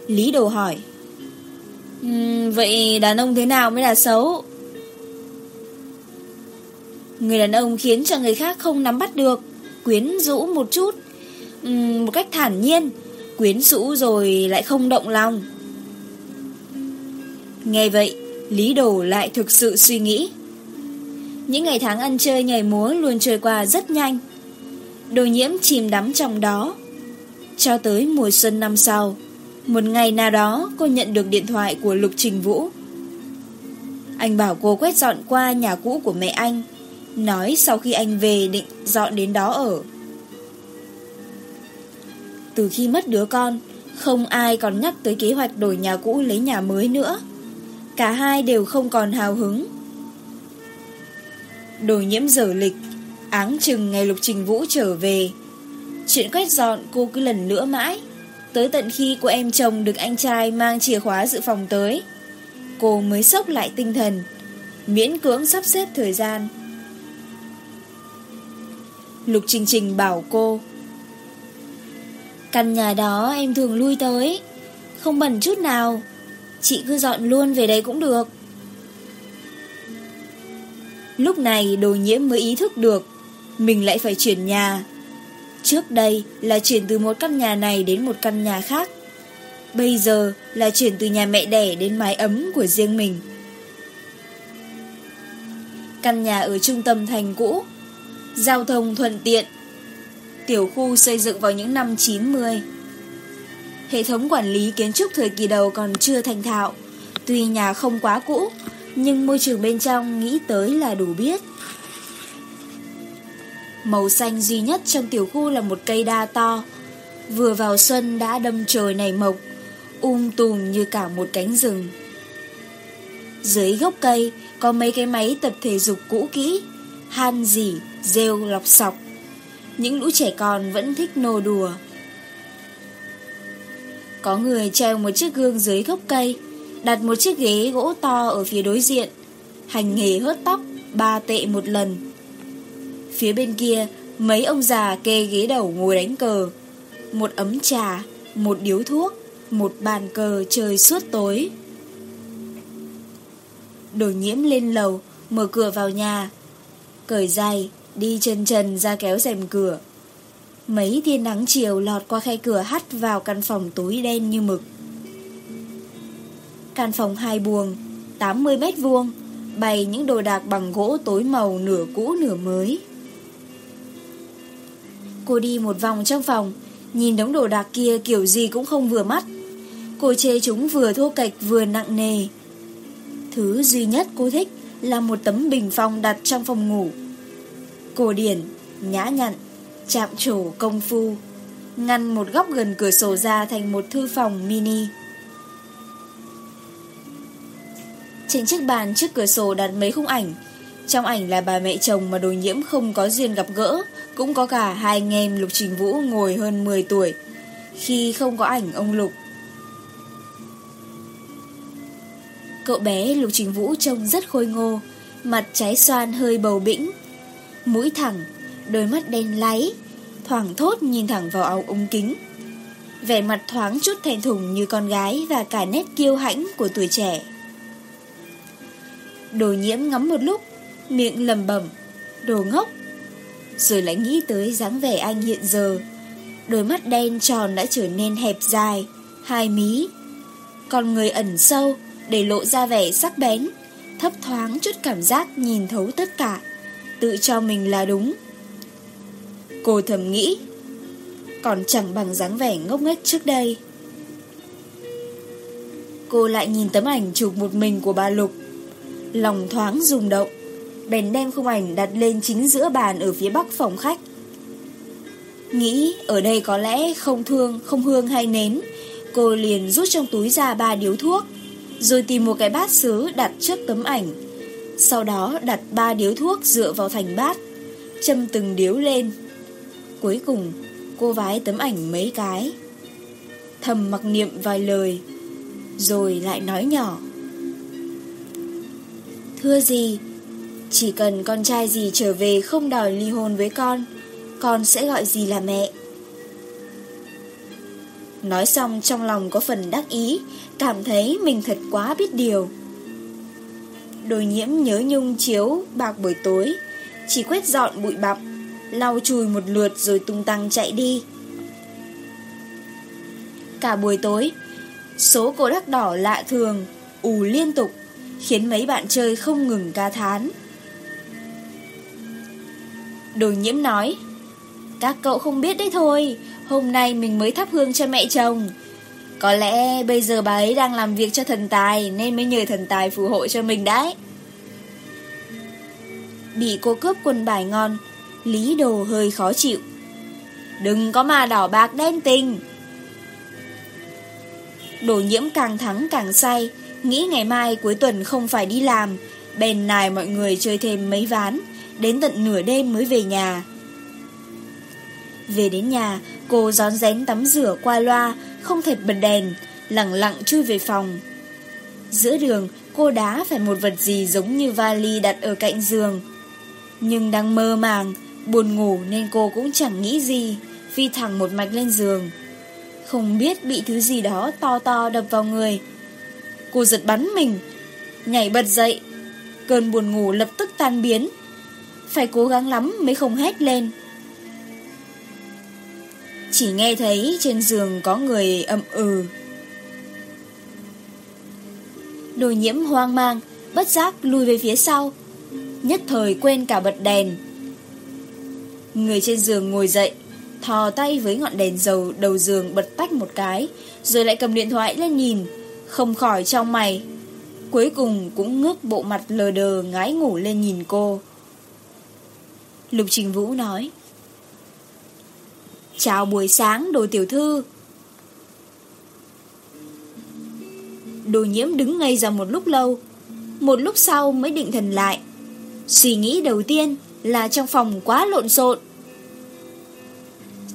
Lý đồ hỏi um, Vậy đàn ông thế nào mới là xấu? Người đàn ông khiến cho người khác không nắm bắt được, quyến rũ một chút, um, một cách thản nhiên, quyến rũ rồi lại không động lòng. Nghe vậy, Lý Đồ lại thực sự suy nghĩ. Những ngày tháng ăn chơi nhảy múa luôn trôi qua rất nhanh. Đồ nhiễm chìm đắm trong đó. Cho tới mùa xuân năm sau, một ngày nào đó cô nhận được điện thoại của Lục Trình Vũ. Anh bảo cô quét dọn qua nhà cũ của mẹ anh Nói sau khi anh về định dọn đến đó ở. Từ khi mất đứa con, Không ai còn nhắc tới kế hoạch đổi nhà cũ lấy nhà mới nữa. Cả hai đều không còn hào hứng. Đổi nhiễm dở lịch, Áng chừng ngày Lục Trình Vũ trở về. Chuyện quét dọn cô cứ lần nữa mãi, Tới tận khi cô em chồng được anh trai mang chìa khóa dự phòng tới. Cô mới sốc lại tinh thần, Miễn cưỡng sắp xếp thời gian. Lục Trình Trình bảo cô. Căn nhà đó em thường lui tới. Không bẩn chút nào. Chị cứ dọn luôn về đây cũng được. Lúc này đồ nhiễm mới ý thức được Mình lại phải chuyển nhà. Trước đây là chuyển từ một căn nhà này đến một căn nhà khác. Bây giờ là chuyển từ nhà mẹ đẻ đến mái ấm của riêng mình. Căn nhà ở trung tâm thành cũ giao thông thuận tiện. Tiểu khu xây dựng vào những năm 90. Hệ thống quản lý kiến trúc thời kỳ đầu còn chưa thành thạo, tuy nhà không quá cũ, nhưng môi trường bên trong nghĩ tới là đủ biết. Màu xanh duy nhất trong tiểu khu là một cây đa to, vừa vào xuân đã đâm trời nảy mộc, um tùm như cả một cánh rừng. Dưới gốc cây có mấy cái máy tập thể dục cũ kỹ, han dỉ, rêu lọc sọc. Những lũ trẻ con vẫn thích nô đùa. Có người treo một chiếc gương dưới gốc cây, đặt một chiếc ghế gỗ to ở phía đối diện. Hành nghề hớt tóc, ba tệ một lần. Phía bên kia, mấy ông già kê ghế đầu ngồi đánh cờ. Một ấm trà, một điếu thuốc, một bàn cờ chơi suốt tối. Đồ nhiễm lên lầu, mở cửa vào nhà, cởi giày, đi chân trần ra kéo rèm cửa. Mấy tia nắng chiều lọt qua khay cửa hắt vào căn phòng tối đen như mực. Căn phòng hai buồng, 80 mét vuông, bày những đồ đạc bằng gỗ tối màu nửa cũ nửa mới. Cô đi một vòng trong phòng, nhìn đống đồ đạc kia kiểu gì cũng không vừa mắt. Cô chê chúng vừa thô cạch vừa nặng nề. Thứ duy nhất cô thích là một tấm bình phong đặt trong phòng ngủ. Cổ điển, nhã nhặn, chạm trổ công phu, ngăn một góc gần cửa sổ ra thành một thư phòng mini. Trên chiếc bàn trước cửa sổ đặt mấy khung ảnh, trong ảnh là bà mẹ chồng mà đồ nhiễm không có duyên gặp gỡ, cũng có cả hai anh em Lục Trình Vũ ngồi hơn 10 tuổi. Khi không có ảnh ông Lục, Cậu bé Lục Trình Vũ trông rất khôi ngô, mặt trái xoan hơi bầu bĩnh, mũi thẳng, đôi mắt đen láy, thoảng thốt nhìn thẳng vào ống ống kính. Vẻ mặt thoáng chút thẹn thùng như con gái và cả nét kiêu hãnh của tuổi trẻ. Đồ nhiễm ngắm một lúc, miệng lầm bẩm đồ ngốc. Rồi lại nghĩ tới dáng vẻ anh hiện giờ. Đôi mắt đen tròn đã trở nên hẹp dài, hai mí. con người ẩn sâu, để lộ ra vẻ sắc bén, thấp thoáng chút cảm giác nhìn thấu tất cả, tự cho mình là đúng. Cô thầm nghĩ, còn chẳng bằng dáng vẻ ngốc nghếch trước đây. Cô lại nhìn tấm ảnh chụp một mình của bà Lục, lòng thoáng rung động, bèn đem khung ảnh đặt lên chính giữa bàn ở phía bắc phòng khách. Nghĩ ở đây có lẽ không thương, không hương hay nến, cô liền rút trong túi ra ba điếu thuốc, rồi tìm một cái bát sứ đặt trước tấm ảnh. Sau đó đặt ba điếu thuốc dựa vào thành bát, châm từng điếu lên. Cuối cùng, cô vái tấm ảnh mấy cái. Thầm mặc niệm vài lời, rồi lại nói nhỏ. Thưa gì, chỉ cần con trai gì trở về không đòi ly hôn với con, con sẽ gọi gì là mẹ. Nói xong trong lòng có phần đắc ý, cảm thấy mình thật quá biết điều. Đôi nhiễm nhớ nhung chiếu bạc buổi tối, chỉ quét dọn bụi bặm, lau chùi một lượt rồi tung tăng chạy đi. Cả buổi tối, số cổ đắc đỏ lạ thường, ù liên tục, khiến mấy bạn chơi không ngừng ca thán. Đồ nhiễm nói, các cậu không biết đấy thôi, Hôm nay mình mới thắp hương cho mẹ chồng. Có lẽ bây giờ bà ấy đang làm việc cho thần tài Nên mới nhờ thần tài phù hộ cho mình đấy. Bị cô cướp quần bài ngon, Lý đồ hơi khó chịu. Đừng có mà đỏ bạc đen tình. Đồ nhiễm càng thắng càng say, Nghĩ ngày mai cuối tuần không phải đi làm, Bèn nài mọi người chơi thêm mấy ván, Đến tận nửa đêm mới về nhà. Về đến nhà, cô gión rén tắm rửa qua loa, không thể bật đèn, lặng lặng chui về phòng. Giữa đường, cô đá phải một vật gì giống như vali đặt ở cạnh giường. Nhưng đang mơ màng, buồn ngủ nên cô cũng chẳng nghĩ gì, phi thẳng một mạch lên giường. Không biết bị thứ gì đó to to đập vào người. Cô giật bắn mình, nhảy bật dậy, cơn buồn ngủ lập tức tan biến. Phải cố gắng lắm mới không hét lên. Chỉ nghe thấy trên giường có người âm ừ. Đồ nhiễm hoang mang, bất giác lùi về phía sau. Nhất thời quên cả bật đèn. Người trên giường ngồi dậy, thò tay với ngọn đèn dầu đầu giường bật tách một cái, rồi lại cầm điện thoại lên nhìn, không khỏi trong mày. Cuối cùng cũng ngước bộ mặt lờ đờ ngái ngủ lên nhìn cô. Lục Trình Vũ nói. Chào buổi sáng đồ tiểu thư. Đồ nhiễm đứng ngây ra một lúc lâu. Một lúc sau mới định thần lại. Suy nghĩ đầu tiên là trong phòng quá lộn xộn.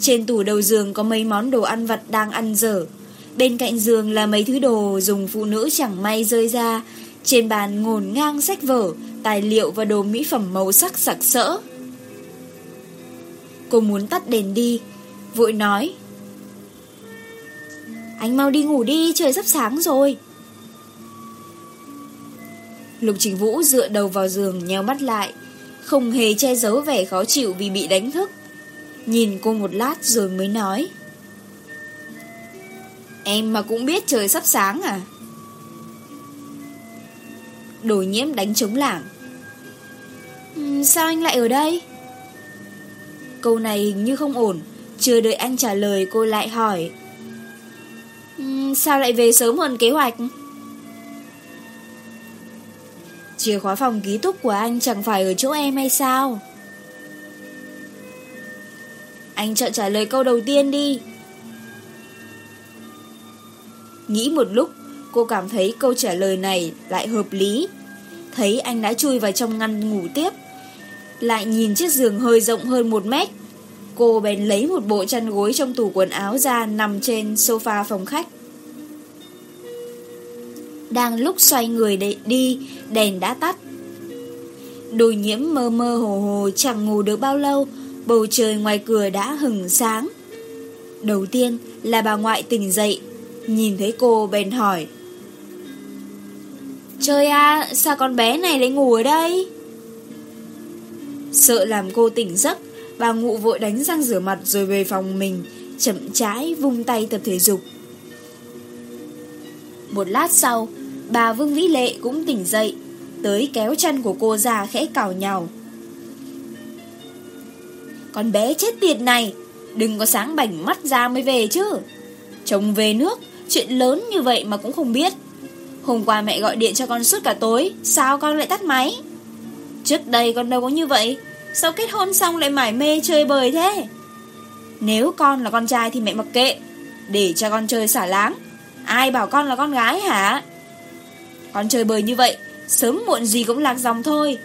Trên tủ đầu giường có mấy món đồ ăn vặt đang ăn dở. Bên cạnh giường là mấy thứ đồ dùng phụ nữ chẳng may rơi ra. Trên bàn ngổn ngang sách vở, tài liệu và đồ mỹ phẩm màu sắc sặc sỡ. Cô muốn tắt đèn đi vội nói. Anh mau đi ngủ đi, trời sắp sáng rồi. Lục Trình Vũ dựa đầu vào giường nheo mắt lại, không hề che giấu vẻ khó chịu vì bị đánh thức. Nhìn cô một lát rồi mới nói. Em mà cũng biết trời sắp sáng à? Đồ nhiễm đánh trống lảng. Ừ, sao anh lại ở đây? Câu này hình như không ổn chưa đợi anh trả lời, cô lại hỏi. Sao lại về sớm hơn kế hoạch? Chìa khóa phòng ký túc của anh chẳng phải ở chỗ em hay sao? Anh chọn trả lời câu đầu tiên đi. Nghĩ một lúc, Cô cảm thấy câu trả lời này lại hợp lý. Thấy anh đã chui vào trong ngăn ngủ tiếp, Lại nhìn chiếc giường hơi rộng hơn một mét Cô bèn lấy một bộ chăn gối trong tủ quần áo ra nằm trên sofa phòng khách. Đang lúc xoay người để đi, đèn đã tắt. Đôi nhiễm mơ mơ hồ hồ chẳng ngủ được bao lâu, bầu trời ngoài cửa đã hừng sáng. Đầu tiên là bà ngoại tỉnh dậy, nhìn thấy cô bèn hỏi. Trời à, sao con bé này lại ngủ ở đây? Sợ làm cô tỉnh giấc, Bà ngụ vội đánh răng rửa mặt rồi về phòng mình, chậm trái vung tay tập thể dục. Một lát sau, bà Vương Vĩ Lệ cũng tỉnh dậy, tới kéo chân của cô già khẽ cào nhào. Con bé chết tiệt này, đừng có sáng bảnh mắt ra mới về chứ. Chồng về nước, chuyện lớn như vậy mà cũng không biết. Hôm qua mẹ gọi điện cho con suốt cả tối, sao con lại tắt máy? Trước đây con đâu có như vậy. Sao kết hôn xong lại mải mê chơi bời thế? Nếu con là con trai thì mẹ mặc kệ, Để cho con chơi xả láng. Ai bảo con là con gái hả? Con chơi bời như vậy, Sớm muộn gì cũng lạc dòng thôi.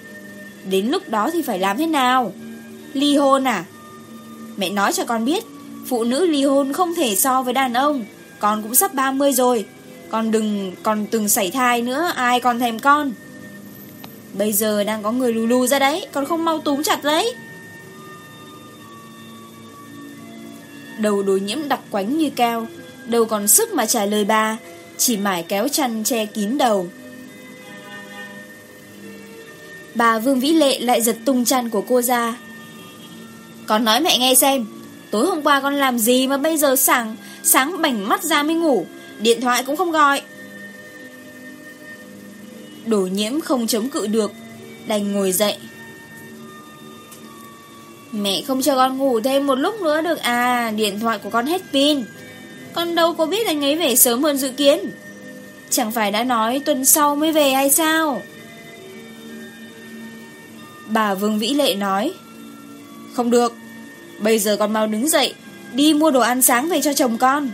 Đến lúc đó thì phải làm thế nào? Ly hôn à? Mẹ nói cho con biết, Phụ nữ ly hôn không thể so với đàn ông. Con cũng sắp 30 rồi, Con đừng còn từng xảy thai nữa, Ai còn thèm con? Bây giờ đang có người lù lù ra đấy, Còn không mau túm chặt đấy Đầu đối nhiễm đặc quánh như cao đầu còn sức mà trả lời bà, Chỉ mải kéo chăn che kín đầu. Bà Vương Vĩ Lệ lại giật tung chăn của cô ra. Con nói mẹ nghe xem, Tối hôm qua con làm gì mà bây giờ sáng Sáng bảnh mắt ra mới ngủ, Điện thoại cũng không gọi. Đổ nhiễm không chống cự được. Đành ngồi dậy. Mẹ không cho con ngủ thêm một lúc nữa được à? Điện thoại của con hết pin. Con đâu có biết anh ấy về sớm hơn dự kiến. Chẳng phải đã nói tuần sau mới về hay sao? Bà Vương Vĩ Lệ nói, Không được, Bây giờ con mau đứng dậy, Đi mua đồ ăn sáng về cho chồng con.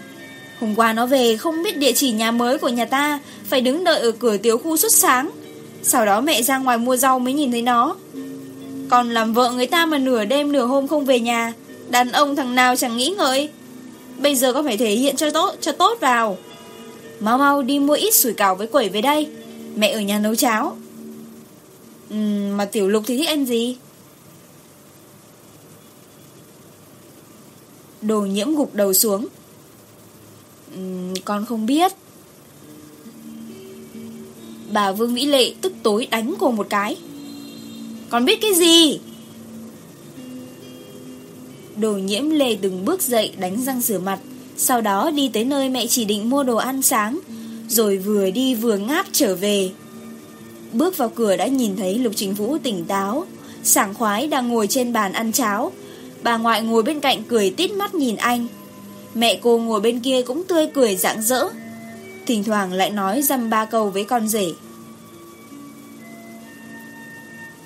Hôm qua nó về không biết địa chỉ nhà mới của nhà ta Phải đứng đợi ở cửa tiếu khu suốt sáng. Sau đó mẹ ra ngoài mua rau mới nhìn thấy nó. Còn làm vợ người ta mà nửa đêm nửa hôm không về nhà Đàn ông thằng nào chẳng nghĩ ngợi. Bây giờ có phải thể hiện cho tốt cho tốt vào. Mau mau đi mua ít sủi cảo với quẩy về đây. Mẹ ở nhà nấu cháo. Uhm, Mà tiểu lục thì thích ăn gì? Đồ nhiễm gục đầu xuống. Con không biết. Bà Vương Vĩ Lệ tức tối đánh cô một cái. Con biết cái gì? Đồ nhiễm lê từng bước dậy đánh răng rửa mặt, Sau đó đi tới nơi mẹ chỉ định mua đồ ăn sáng, Rồi vừa đi vừa ngáp trở về. Bước vào cửa đã nhìn thấy Lục Trình Vũ tỉnh táo, Sảng khoái đang ngồi trên bàn ăn cháo. Bà ngoại ngồi bên cạnh cười tít mắt nhìn anh. Mẹ cô ngồi bên kia cũng tươi cười rạng rỡ. Thỉnh thoảng lại nói dăm ba câu với con rể.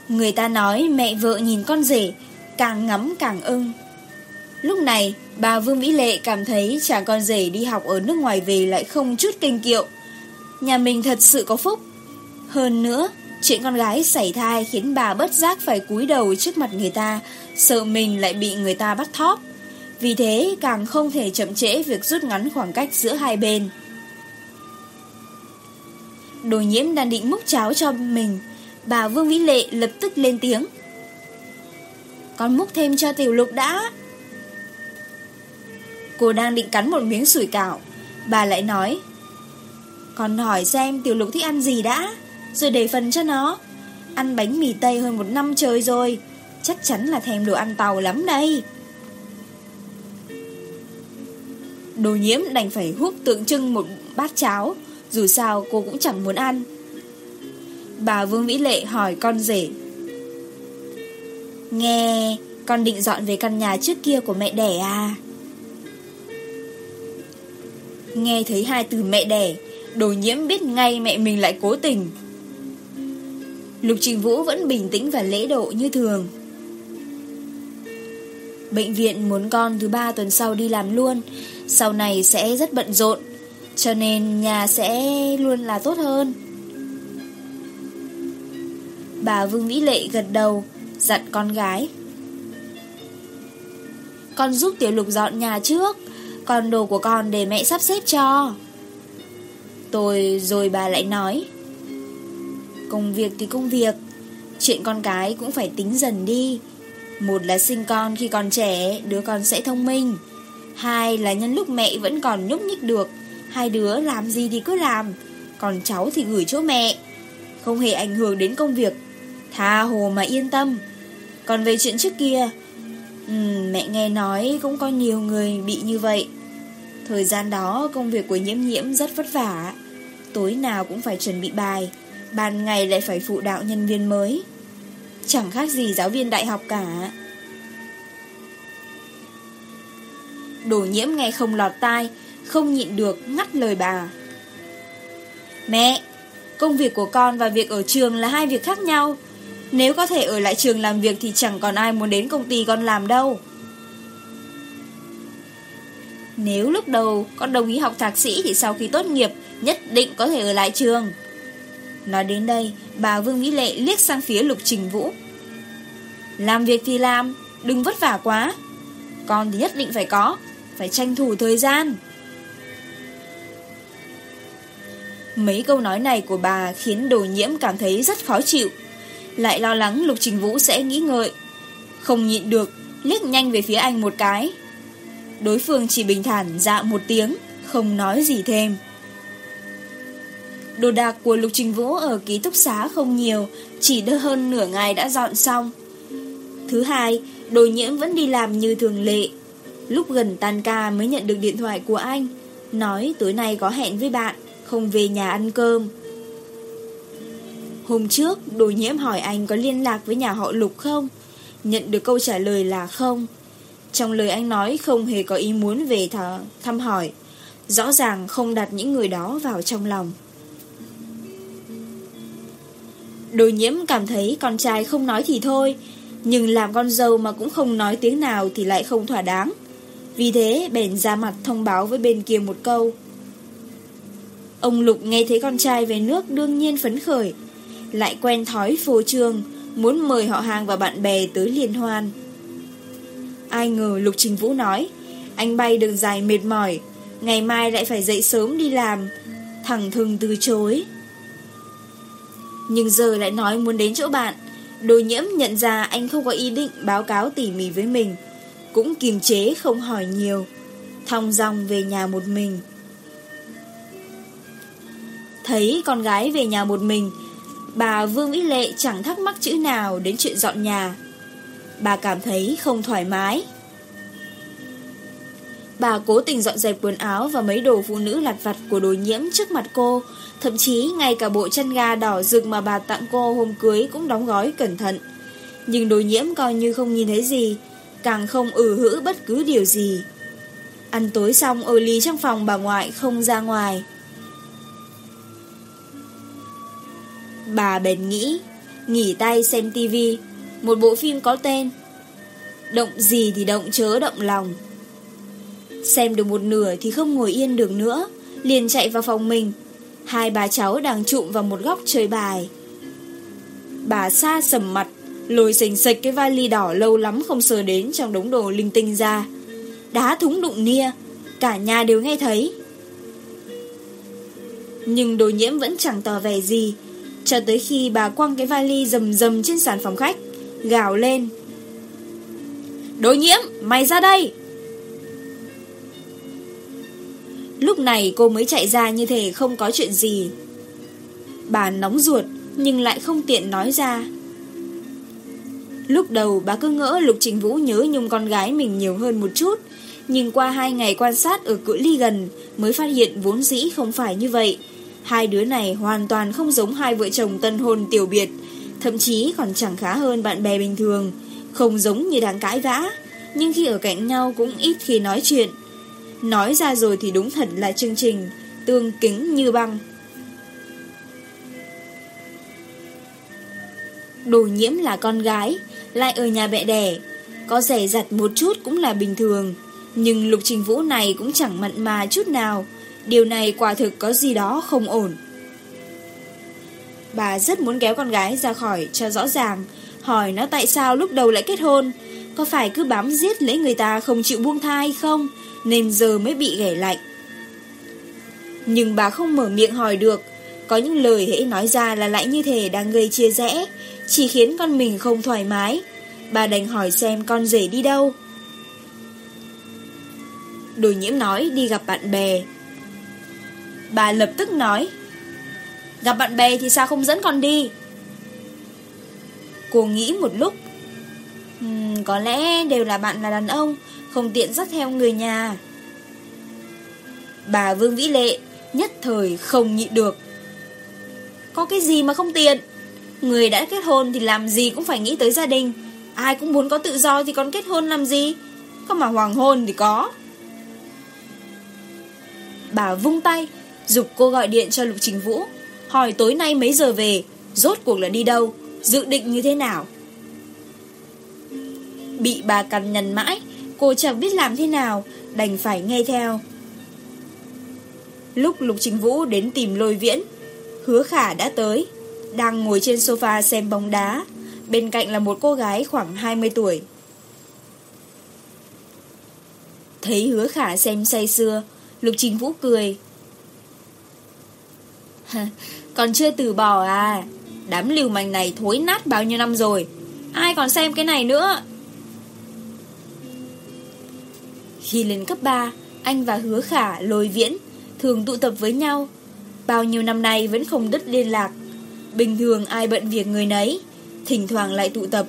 Người ta nói mẹ vợ nhìn con rể Càng ngắm càng ưng. Lúc này, bà Vương Mỹ Lệ cảm thấy chàng con rể đi học ở nước ngoài về lại không chút kinh kiệu. Nhà mình thật sự có phúc. Hơn nữa, Chuyện con gái xảy thai khiến bà bất giác phải cúi đầu trước mặt người ta, Sợ mình lại bị người ta bắt thóp. Vì thế càng không thể chậm trễ việc rút ngắn khoảng cách giữa hai bên. Đồ nhiễm đang định múc cháo cho mình, bà Vương Vĩ Lệ lập tức lên tiếng. Con múc thêm cho tiểu lục đã. Cô đang định cắn một miếng sủi cảo, bà lại nói. Con hỏi xem tiểu lục thích ăn gì đã, rồi để phần cho nó. Ăn bánh mì Tây hơn một năm trời rồi, chắc chắn là thèm đồ ăn tàu lắm đây. Đồ nhiễm đành phải húp tượng trưng một bát cháo, Dù sao cô cũng chẳng muốn ăn. Bà Vương Vĩ Lệ hỏi con rể, Nghe, Con định dọn về căn nhà trước kia của mẹ đẻ à? Nghe thấy hai từ mẹ đẻ, Đồ nhiễm biết ngay mẹ mình lại cố tình. Lục Trình Vũ vẫn bình tĩnh và lễ độ như thường. Bệnh viện muốn con thứ ba tuần sau đi làm luôn sau này sẽ rất bận rộn, cho nên nhà sẽ luôn là tốt hơn. Bà Vương Vĩ Lệ gật đầu, dặn con gái. Con giúp Tiểu Lục dọn nhà trước, còn đồ của con để mẹ sắp xếp cho. Tôi rồi bà lại nói. Công việc thì công việc, chuyện con cái cũng phải tính dần đi. Một là sinh con khi còn trẻ, đứa con sẽ thông minh. Hai là nhân lúc mẹ vẫn còn nhúc nhích được. Hai đứa làm gì thì cứ làm. Còn cháu thì gửi chỗ mẹ. Không hề ảnh hưởng đến công việc. Tha hồ mà yên tâm. Còn về chuyện trước kia ừ, Mẹ nghe nói cũng có nhiều người bị như vậy. Thời gian đó công việc của nhiễm nhiễm rất vất vả. Tối nào cũng phải chuẩn bị bài. Ban ngày lại phải phụ đạo nhân viên mới. Chẳng khác gì giáo viên đại học cả. Đồ nhiễm nghe không lọt tai, Không nhịn được ngắt lời bà. Mẹ, Công việc của con và việc ở trường là hai việc khác nhau. Nếu có thể ở lại trường làm việc Thì chẳng còn ai muốn đến công ty con làm đâu. Nếu lúc đầu con đồng ý học thạc sĩ Thì sau khi tốt nghiệp, Nhất định có thể ở lại trường. Nói đến đây, Bà Vương Vĩ Lệ liếc sang phía Lục Trình Vũ. Làm việc thì làm, Đừng vất vả quá. Con thì nhất định phải có. Phải tranh thủ thời gian. Mấy câu nói này của bà Khiến đồ nhiễm cảm thấy rất khó chịu. Lại lo lắng Lục Trình Vũ sẽ nghĩ ngợi. Không nhịn được Liếc nhanh về phía anh một cái. Đối phương chỉ bình thản dạo một tiếng Không nói gì thêm. Đồ đạc của Lục Trình Vũ ở ký túc xá không nhiều, chỉ đỡ hơn nửa ngày đã dọn xong. Thứ hai, đồ nhiễm vẫn đi làm như thường lệ. Lúc gần tan ca mới nhận được điện thoại của anh, Nói tối nay có hẹn với bạn, Không về nhà ăn cơm. Hôm trước, đồ nhiễm hỏi anh có liên lạc với nhà họ Lục không? Nhận được câu trả lời là không. Trong lời anh nói, không hề có ý muốn về th, thăm hỏi. Rõ ràng không đặt những người đó vào trong lòng. Đồ nhiễm cảm thấy con trai không nói thì thôi, Nhưng làm con dâu mà cũng không nói tiếng nào thì lại không thỏa đáng. Vì thế, bèn ra mặt thông báo với bên kia một câu. Ông Lục nghe thấy con trai về nước đương nhiên phấn khởi, Lại quen thói phô trương, Muốn mời họ hàng và bạn bè tới liên hoan. Ai ngờ Lục Trình Vũ nói, Anh bay đường dài mệt mỏi, Ngày mai lại phải dậy sớm đi làm, Thẳng thừng từ chối. Nhưng giờ lại nói muốn đến chỗ bạn, Đồ nhiễm nhận ra anh không có ý định báo cáo tỉ mỉ với mình cũng kiềm chế không hỏi nhiều, thong dong về nhà một mình. Thấy con gái về nhà một mình, bà Vương Mỹ Lệ chẳng thắc mắc chữ nào đến chuyện dọn nhà. Bà cảm thấy không thoải mái. Bà cố tình dọn dẹp quần áo và mấy đồ phụ nữ lặt vặt của đồ nhiễm trước mặt cô, thậm chí ngay cả bộ chân ga đỏ rực mà bà tặng cô hôm cưới cũng đóng gói cẩn thận. Nhưng đồ nhiễm coi như không nhìn thấy gì, càng không ử hữ bất cứ điều gì. Ăn tối xong ở ly trong phòng bà ngoại không ra ngoài. Bà bền nghĩ, nghỉ tay xem tivi, một bộ phim có tên Động gì thì động chớ động lòng. Xem được một nửa thì không ngồi yên được nữa, liền chạy vào phòng mình. Hai bà cháu đang trụm vào một góc chơi bài. Bà xa sầm mặt lôi sành sạch cái vali đỏ lâu lắm không sờ đến trong đống đồ linh tinh ra. Đá thúng đụng nia, cả nhà đều nghe thấy. Nhưng đồ nhiễm vẫn chẳng tỏ vẻ gì, cho tới khi bà quăng cái vali rầm rầm trên sàn phòng khách, gào lên. Đồ nhiễm, mày ra đây! Lúc này cô mới chạy ra như thế không có chuyện gì. Bà nóng ruột nhưng lại không tiện nói ra. Lúc đầu bà cứ ngỡ Lục Trình Vũ nhớ Nhung con gái mình nhiều hơn một chút, nhưng qua hai ngày quan sát ở cự ly gần mới phát hiện vốn dĩ không phải như vậy. Hai đứa này hoàn toàn không giống hai vợ chồng tân hôn tiểu biệt, thậm chí còn chẳng khá hơn bạn bè bình thường, không giống như đáng cãi vã, nhưng khi ở cạnh nhau cũng ít khi nói chuyện. Nói ra rồi thì đúng thật là chương trình, tương kính như băng. Đồ nhiễm là con gái, lại ở nhà mẹ đẻ, có rẻ giặt một chút cũng là bình thường. Nhưng Lục Trình Vũ này cũng chẳng mặn mà chút nào, điều này quả thực có gì đó không ổn. Bà rất muốn kéo con gái ra khỏi cho rõ ràng, hỏi nó tại sao lúc đầu lại kết hôn, có phải cứ bám giết lấy người ta không chịu buông thai không, nên giờ mới bị ghẻ lạnh. Nhưng bà không mở miệng hỏi được, có những lời hễ nói ra là lại như thể đang gây chia rẽ, chỉ khiến con mình không thoải mái. Bà đành hỏi xem con rể đi đâu. Đồi nhiễm nói đi gặp bạn bè. Bà lập tức nói. Gặp bạn bè thì sao không dẫn con đi? Cô nghĩ một lúc. Uhm, có lẽ đều là bạn là đàn ông, không tiện dắt theo người nhà. Bà Vương Vĩ Lệ nhất thời không nhịn được. Có cái gì mà không tiện? Người đã kết hôn thì làm gì cũng phải nghĩ tới gia đình. Ai cũng muốn có tự do thì còn kết hôn làm gì? Không mà hoàng hôn thì có. Bà vung tay, Dục cô gọi điện cho Lục Trình Vũ, Hỏi tối nay mấy giờ về, Rốt cuộc là đi đâu, Dự định như thế nào? Bị bà cằn nhằn mãi, Cô chẳng biết làm thế nào, Đành phải nghe theo. Lúc Lục Trình Vũ đến tìm Lôi Viễn, Hứa Khả đã tới đang ngồi trên sofa xem bóng đá. Bên cạnh là một cô gái khoảng 20 tuổi. Thấy hứa khả xem say xưa, Lục Trình Vũ cười. còn chưa từ bỏ à, đám liều mảnh này thối nát bao nhiêu năm rồi, ai còn xem cái này nữa. Khi lên cấp 3, anh và hứa khả lôi viễn, thường tụ tập với nhau. Bao nhiêu năm nay vẫn không đứt liên lạc. Bình thường ai bận việc người nấy, Thỉnh thoảng lại tụ tập.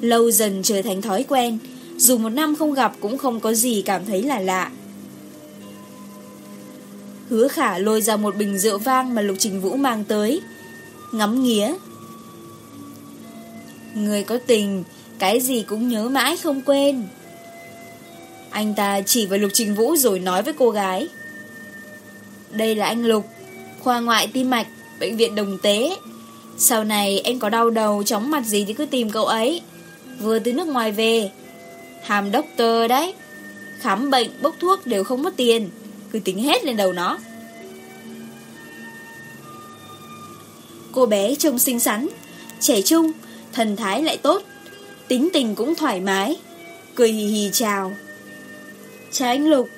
Lâu dần trở thành thói quen, Dù một năm không gặp cũng không có gì cảm thấy là lạ. Hứa khả lôi ra một bình rượu vang mà Lục Trình Vũ mang tới, Ngắm nghía. Người có tình, Cái gì cũng nhớ mãi không quên. Anh ta chỉ vào Lục Trình Vũ rồi nói với cô gái. Đây là anh Lục, Khoa ngoại tim mạch, Bệnh viện Đồng Tế. Sau này em có đau đầu chóng mặt gì thì cứ tìm cậu ấy. Vừa từ nước ngoài về Hàm doctor đấy. Khám bệnh, bốc thuốc đều không mất tiền Cứ tính hết lên đầu nó. Cô bé trông xinh xắn Trẻ trung, thần thái lại tốt Tính tình cũng thoải mái Cười hì hì chào. Chào anh Lục.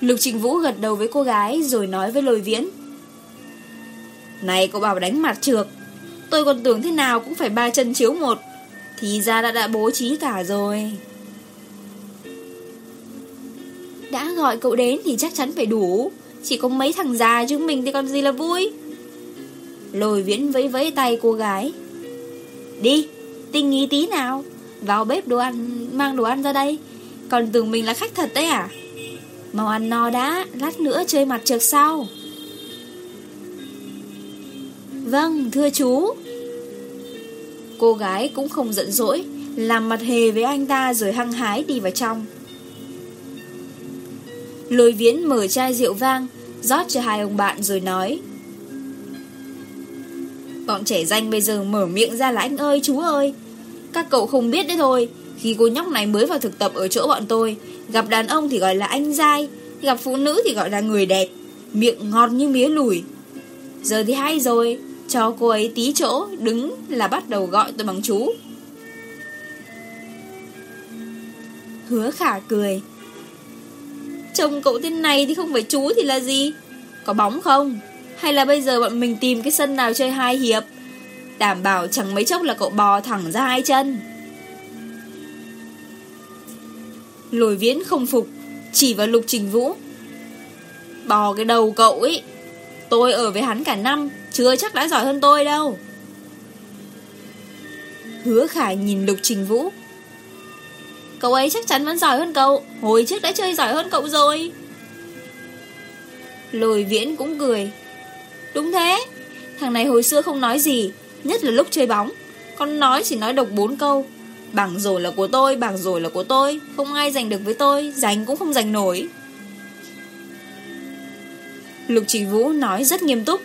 Lục Trình Vũ gật đầu với cô gái Rồi nói với Lôi Viễn. Này, cậu bảo đánh mặt trượt. Tôi còn tưởng thế nào cũng phải ba chân chiếu một. Thì ra đã đã bố trí cả rồi. Đã gọi cậu đến thì chắc chắn phải đủ. Chỉ có mấy thằng già chứ mình thì còn gì là vui. Lồi viễn vẫy vẫy tay cô gái. Đi Tinh ý tí nào? Vào bếp đồ ăn, Mang đồ ăn ra đây. Còn tưởng mình là khách thật đấy à? Mau ăn no đã, Lát nữa chơi mặt trượt sau. Vâng, thưa chú. Cô gái cũng không giận dỗi, làm mặt hề với anh ta rồi hăng hái đi vào trong. Lôi viễn mở chai rượu vang, rót cho hai ông bạn rồi nói. Bọn trẻ danh bây giờ mở miệng ra là anh ơi chú ơi. Các cậu không biết đấy thôi, khi cô nhóc này mới vào thực tập ở chỗ bọn tôi, gặp đàn ông thì gọi là anh dai, gặp phụ nữ thì gọi là người đẹp, miệng ngọt như mía lùi. Giờ thì hay rồi, cho cô ấy tí chỗ, Đứng là bắt đầu gọi tôi bằng chú. Hứa khả cười. Chồng cậu tên này thì không phải chú thì là gì? Có bóng không? Hay là bây giờ bọn mình tìm cái sân nào chơi hai hiệp? Đảm bảo chẳng mấy chốc là cậu bò thẳng ra hai chân. Lồi viễn không phục, Chỉ vào lục trình vũ. Bò cái đầu cậu ấy. Tôi ở với hắn cả năm Chưa chắc đã giỏi hơn tôi đâu. Hứa Khải nhìn Lục Trình Vũ. Cậu ấy chắc chắn vẫn giỏi hơn cậu Hồi trước đã chơi giỏi hơn cậu rồi. Lồi viễn cũng cười. Đúng thế Thằng này hồi xưa không nói gì Nhất là lúc chơi bóng. Con nói chỉ nói độc bốn câu. Bảng rồi là của tôi, bảng rồi là của tôi Không ai giành được với tôi, giành cũng không giành nổi. Lục Trình Vũ nói rất nghiêm túc.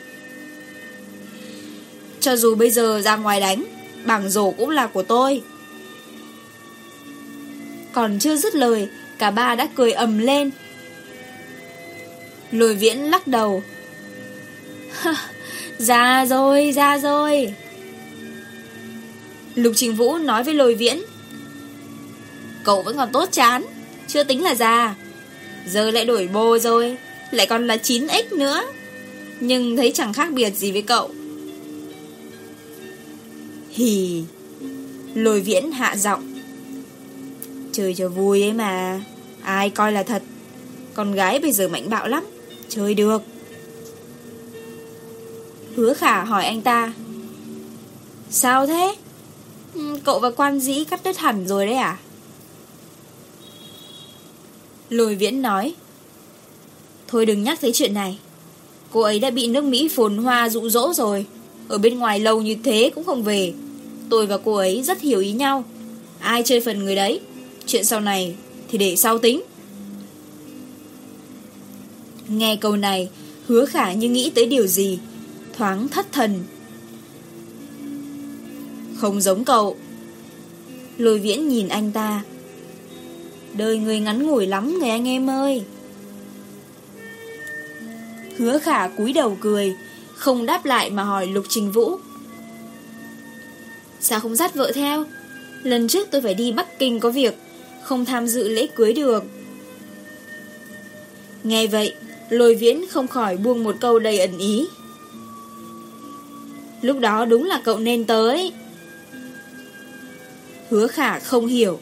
Cho dù bây giờ ra ngoài đánh, bảng rổ cũng là của tôi. Còn chưa dứt lời, cả ba đã cười ầm lên. Lôi viễn lắc đầu. ra rồi, ra rồi. Lục Trình Vũ nói với lôi viễn. Cậu vẫn còn tốt chán, chưa tính là già. Giờ lại đổi bồ rồi, lại còn là 9X nữa. Nhưng thấy chẳng khác biệt gì với cậu. Hì, Lôi viễn hạ giọng. Chơi cho vui ấy mà, Ai coi là thật. Con gái bây giờ mạnh bạo lắm, Chơi được. Hứa khả hỏi anh ta. Sao thế? Ừ, cậu và quan dĩ cắt đứt hẳn rồi đấy à? Lôi viễn nói. Thôi đừng nhắc tới chuyện này. Cô ấy đã bị nước Mỹ phồn hoa dụ dỗ rồi. Ở bên ngoài lâu như thế cũng không về. Tôi và cô ấy rất hiểu ý nhau. Ai chơi phần người đấy? Chuyện sau này thì để sau tính. Nghe câu này, Hứa khả như nghĩ tới điều gì? Thoáng thất thần. Không giống cậu. Lôi viễn nhìn anh ta. Đời người ngắn ngủi lắm người anh em ơi. Hứa khả cúi đầu cười, Không đáp lại mà hỏi Lục Trình Vũ. Sao không dắt vợ theo? Lần trước tôi phải đi Bắc Kinh có việc, Không tham dự lễ cưới được. Nghe vậy, Lôi viễn không khỏi buông một câu đầy ẩn ý. Lúc đó đúng là cậu nên tới. Hứa khả không hiểu.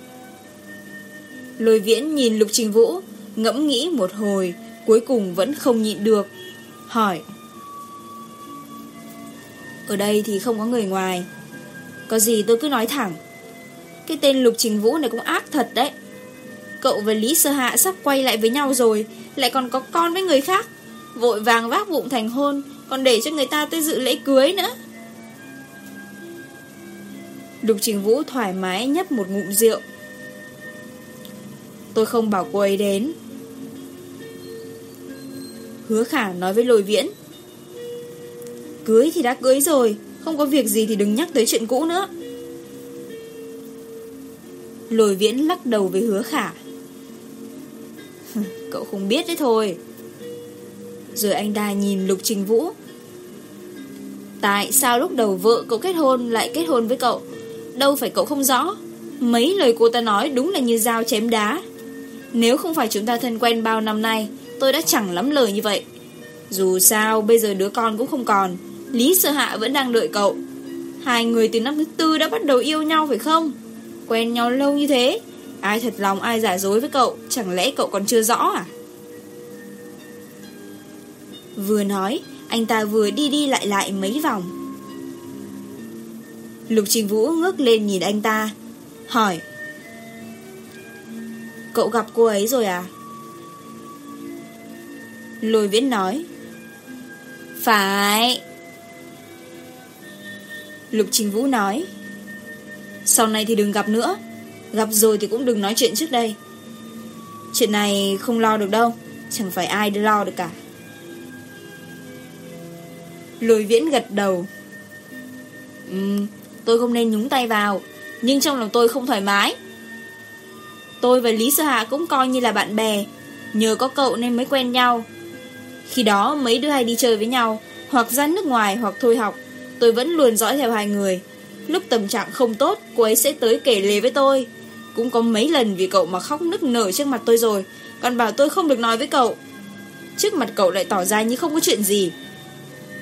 Lôi viễn nhìn Lục Trình Vũ, Ngẫm nghĩ một hồi, Cuối cùng vẫn không nhịn được hỏi. Ở đây thì không có người ngoài. Có gì tôi cứ nói thẳng. Cái tên Lục Trình Vũ này cũng ác thật đấy. Cậu và Lý Sơ Hạ sắp quay lại với nhau rồi, Lại còn có con với người khác. Vội vàng vác bụng thành hôn, Còn để cho người ta tới dự lễ cưới nữa. Lục Trình Vũ thoải mái nhấp một ngụm rượu. Tôi không bảo cô ấy đến. Hứa khả nói với lôi viễn. Cưới thì đã cưới rồi, Không có việc gì thì đừng nhắc tới chuyện cũ nữa. Lồi viễn lắc đầu với hứa khả. Cậu không biết đấy thôi. Rồi anh ta nhìn Lục Trình Vũ. Tại sao lúc đầu vợ cậu kết hôn lại kết hôn với cậu? Đâu phải cậu không rõ. Mấy lời cô ta nói đúng là như dao chém đá. Nếu không phải chúng ta thân quen bao năm nay tôi đã chẳng lắm lời như vậy. Dù sao, bây giờ đứa con cũng không còn, Lý Sợ Hạ vẫn đang đợi cậu. Hai người từ năm thứ tư đã bắt đầu yêu nhau phải không? Quen nhau lâu như thế, ai thật lòng ai giả dối với cậu, chẳng lẽ cậu còn chưa rõ à? Vừa nói, anh ta vừa đi đi lại lại mấy vòng. Lục Trình Vũ ngước lên nhìn anh ta, hỏi Cậu gặp cô ấy rồi à? Lôi viễn nói. Phải. Lục Trình Vũ nói. Sau này thì đừng gặp nữa. Gặp rồi thì cũng đừng nói chuyện trước đây. Chuyện này không lo được đâu. Chẳng phải ai lo được cả. Lôi viễn gật đầu. Ừm, Tôi không nên nhúng tay vào. Nhưng trong lòng tôi không thoải mái. Tôi và Lý Sơ Hạ cũng coi như là bạn bè. Nhờ có cậu nên mới quen nhau. Khi đó mấy đứa hay đi chơi với nhau, Hoặc ra nước ngoài hoặc thôi học, Tôi vẫn luôn dõi theo hai người. Lúc tâm trạng không tốt, Cô ấy sẽ tới kể lề với tôi. Cũng có mấy lần vì cậu mà khóc nức nở trước mặt tôi rồi, Còn bảo tôi không được nói với cậu. Trước mặt cậu lại tỏ ra như không có chuyện gì.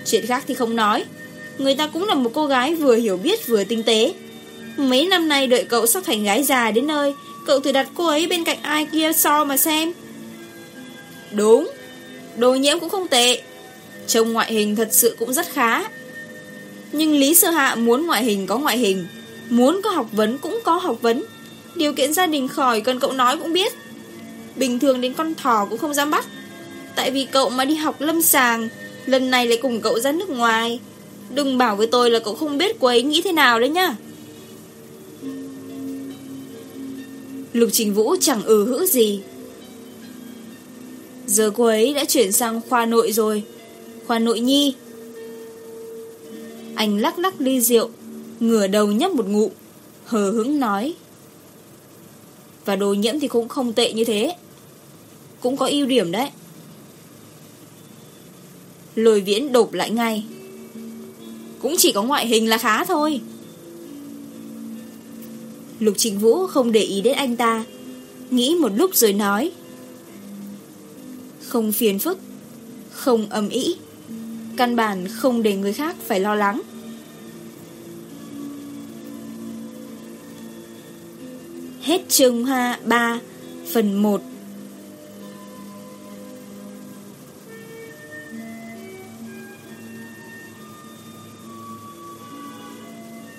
Chuyện khác thì không nói. Người ta cũng là một cô gái vừa hiểu biết vừa tinh tế. Mấy năm nay đợi cậu sắp thành gái già đến nơi, Cậu thử đặt cô ấy bên cạnh ai kia so mà xem. Đúng Đồ nhiễm cũng không tệ. Trông ngoại hình thật sự cũng rất khá. Nhưng Lý Sơ Hạ muốn ngoại hình có ngoại hình, Muốn có học vấn cũng có học vấn. Điều kiện gia đình khỏi cần cậu nói cũng biết. Bình thường đến con thỏ cũng không dám bắt. Tại vì cậu mà đi học lâm sàng, Lần này lại cùng cậu ra nước ngoài. Đừng bảo với tôi là cậu không biết cô ấy nghĩ thế nào đấy nhá. Lục Trình Vũ chẳng ừ hữu gì. Giờ cô ấy đã chuyển sang khoa nội rồi. Khoa nội nhi. Anh lắc lắc ly rượu, Ngửa đầu nhấp một ngụm, Hờ hứng nói. Và đồ nhiễm thì cũng không tệ như thế. Cũng có ưu điểm đấy. Lôi viễn đột lại ngay. Cũng chỉ có ngoại hình là khá thôi. Lục Trình Vũ không để ý đến anh ta. Nghĩ một lúc rồi nói không phiền phức, không âm ĩ, căn bản không để người khác phải lo lắng. Hết chương hoa 3, phần 1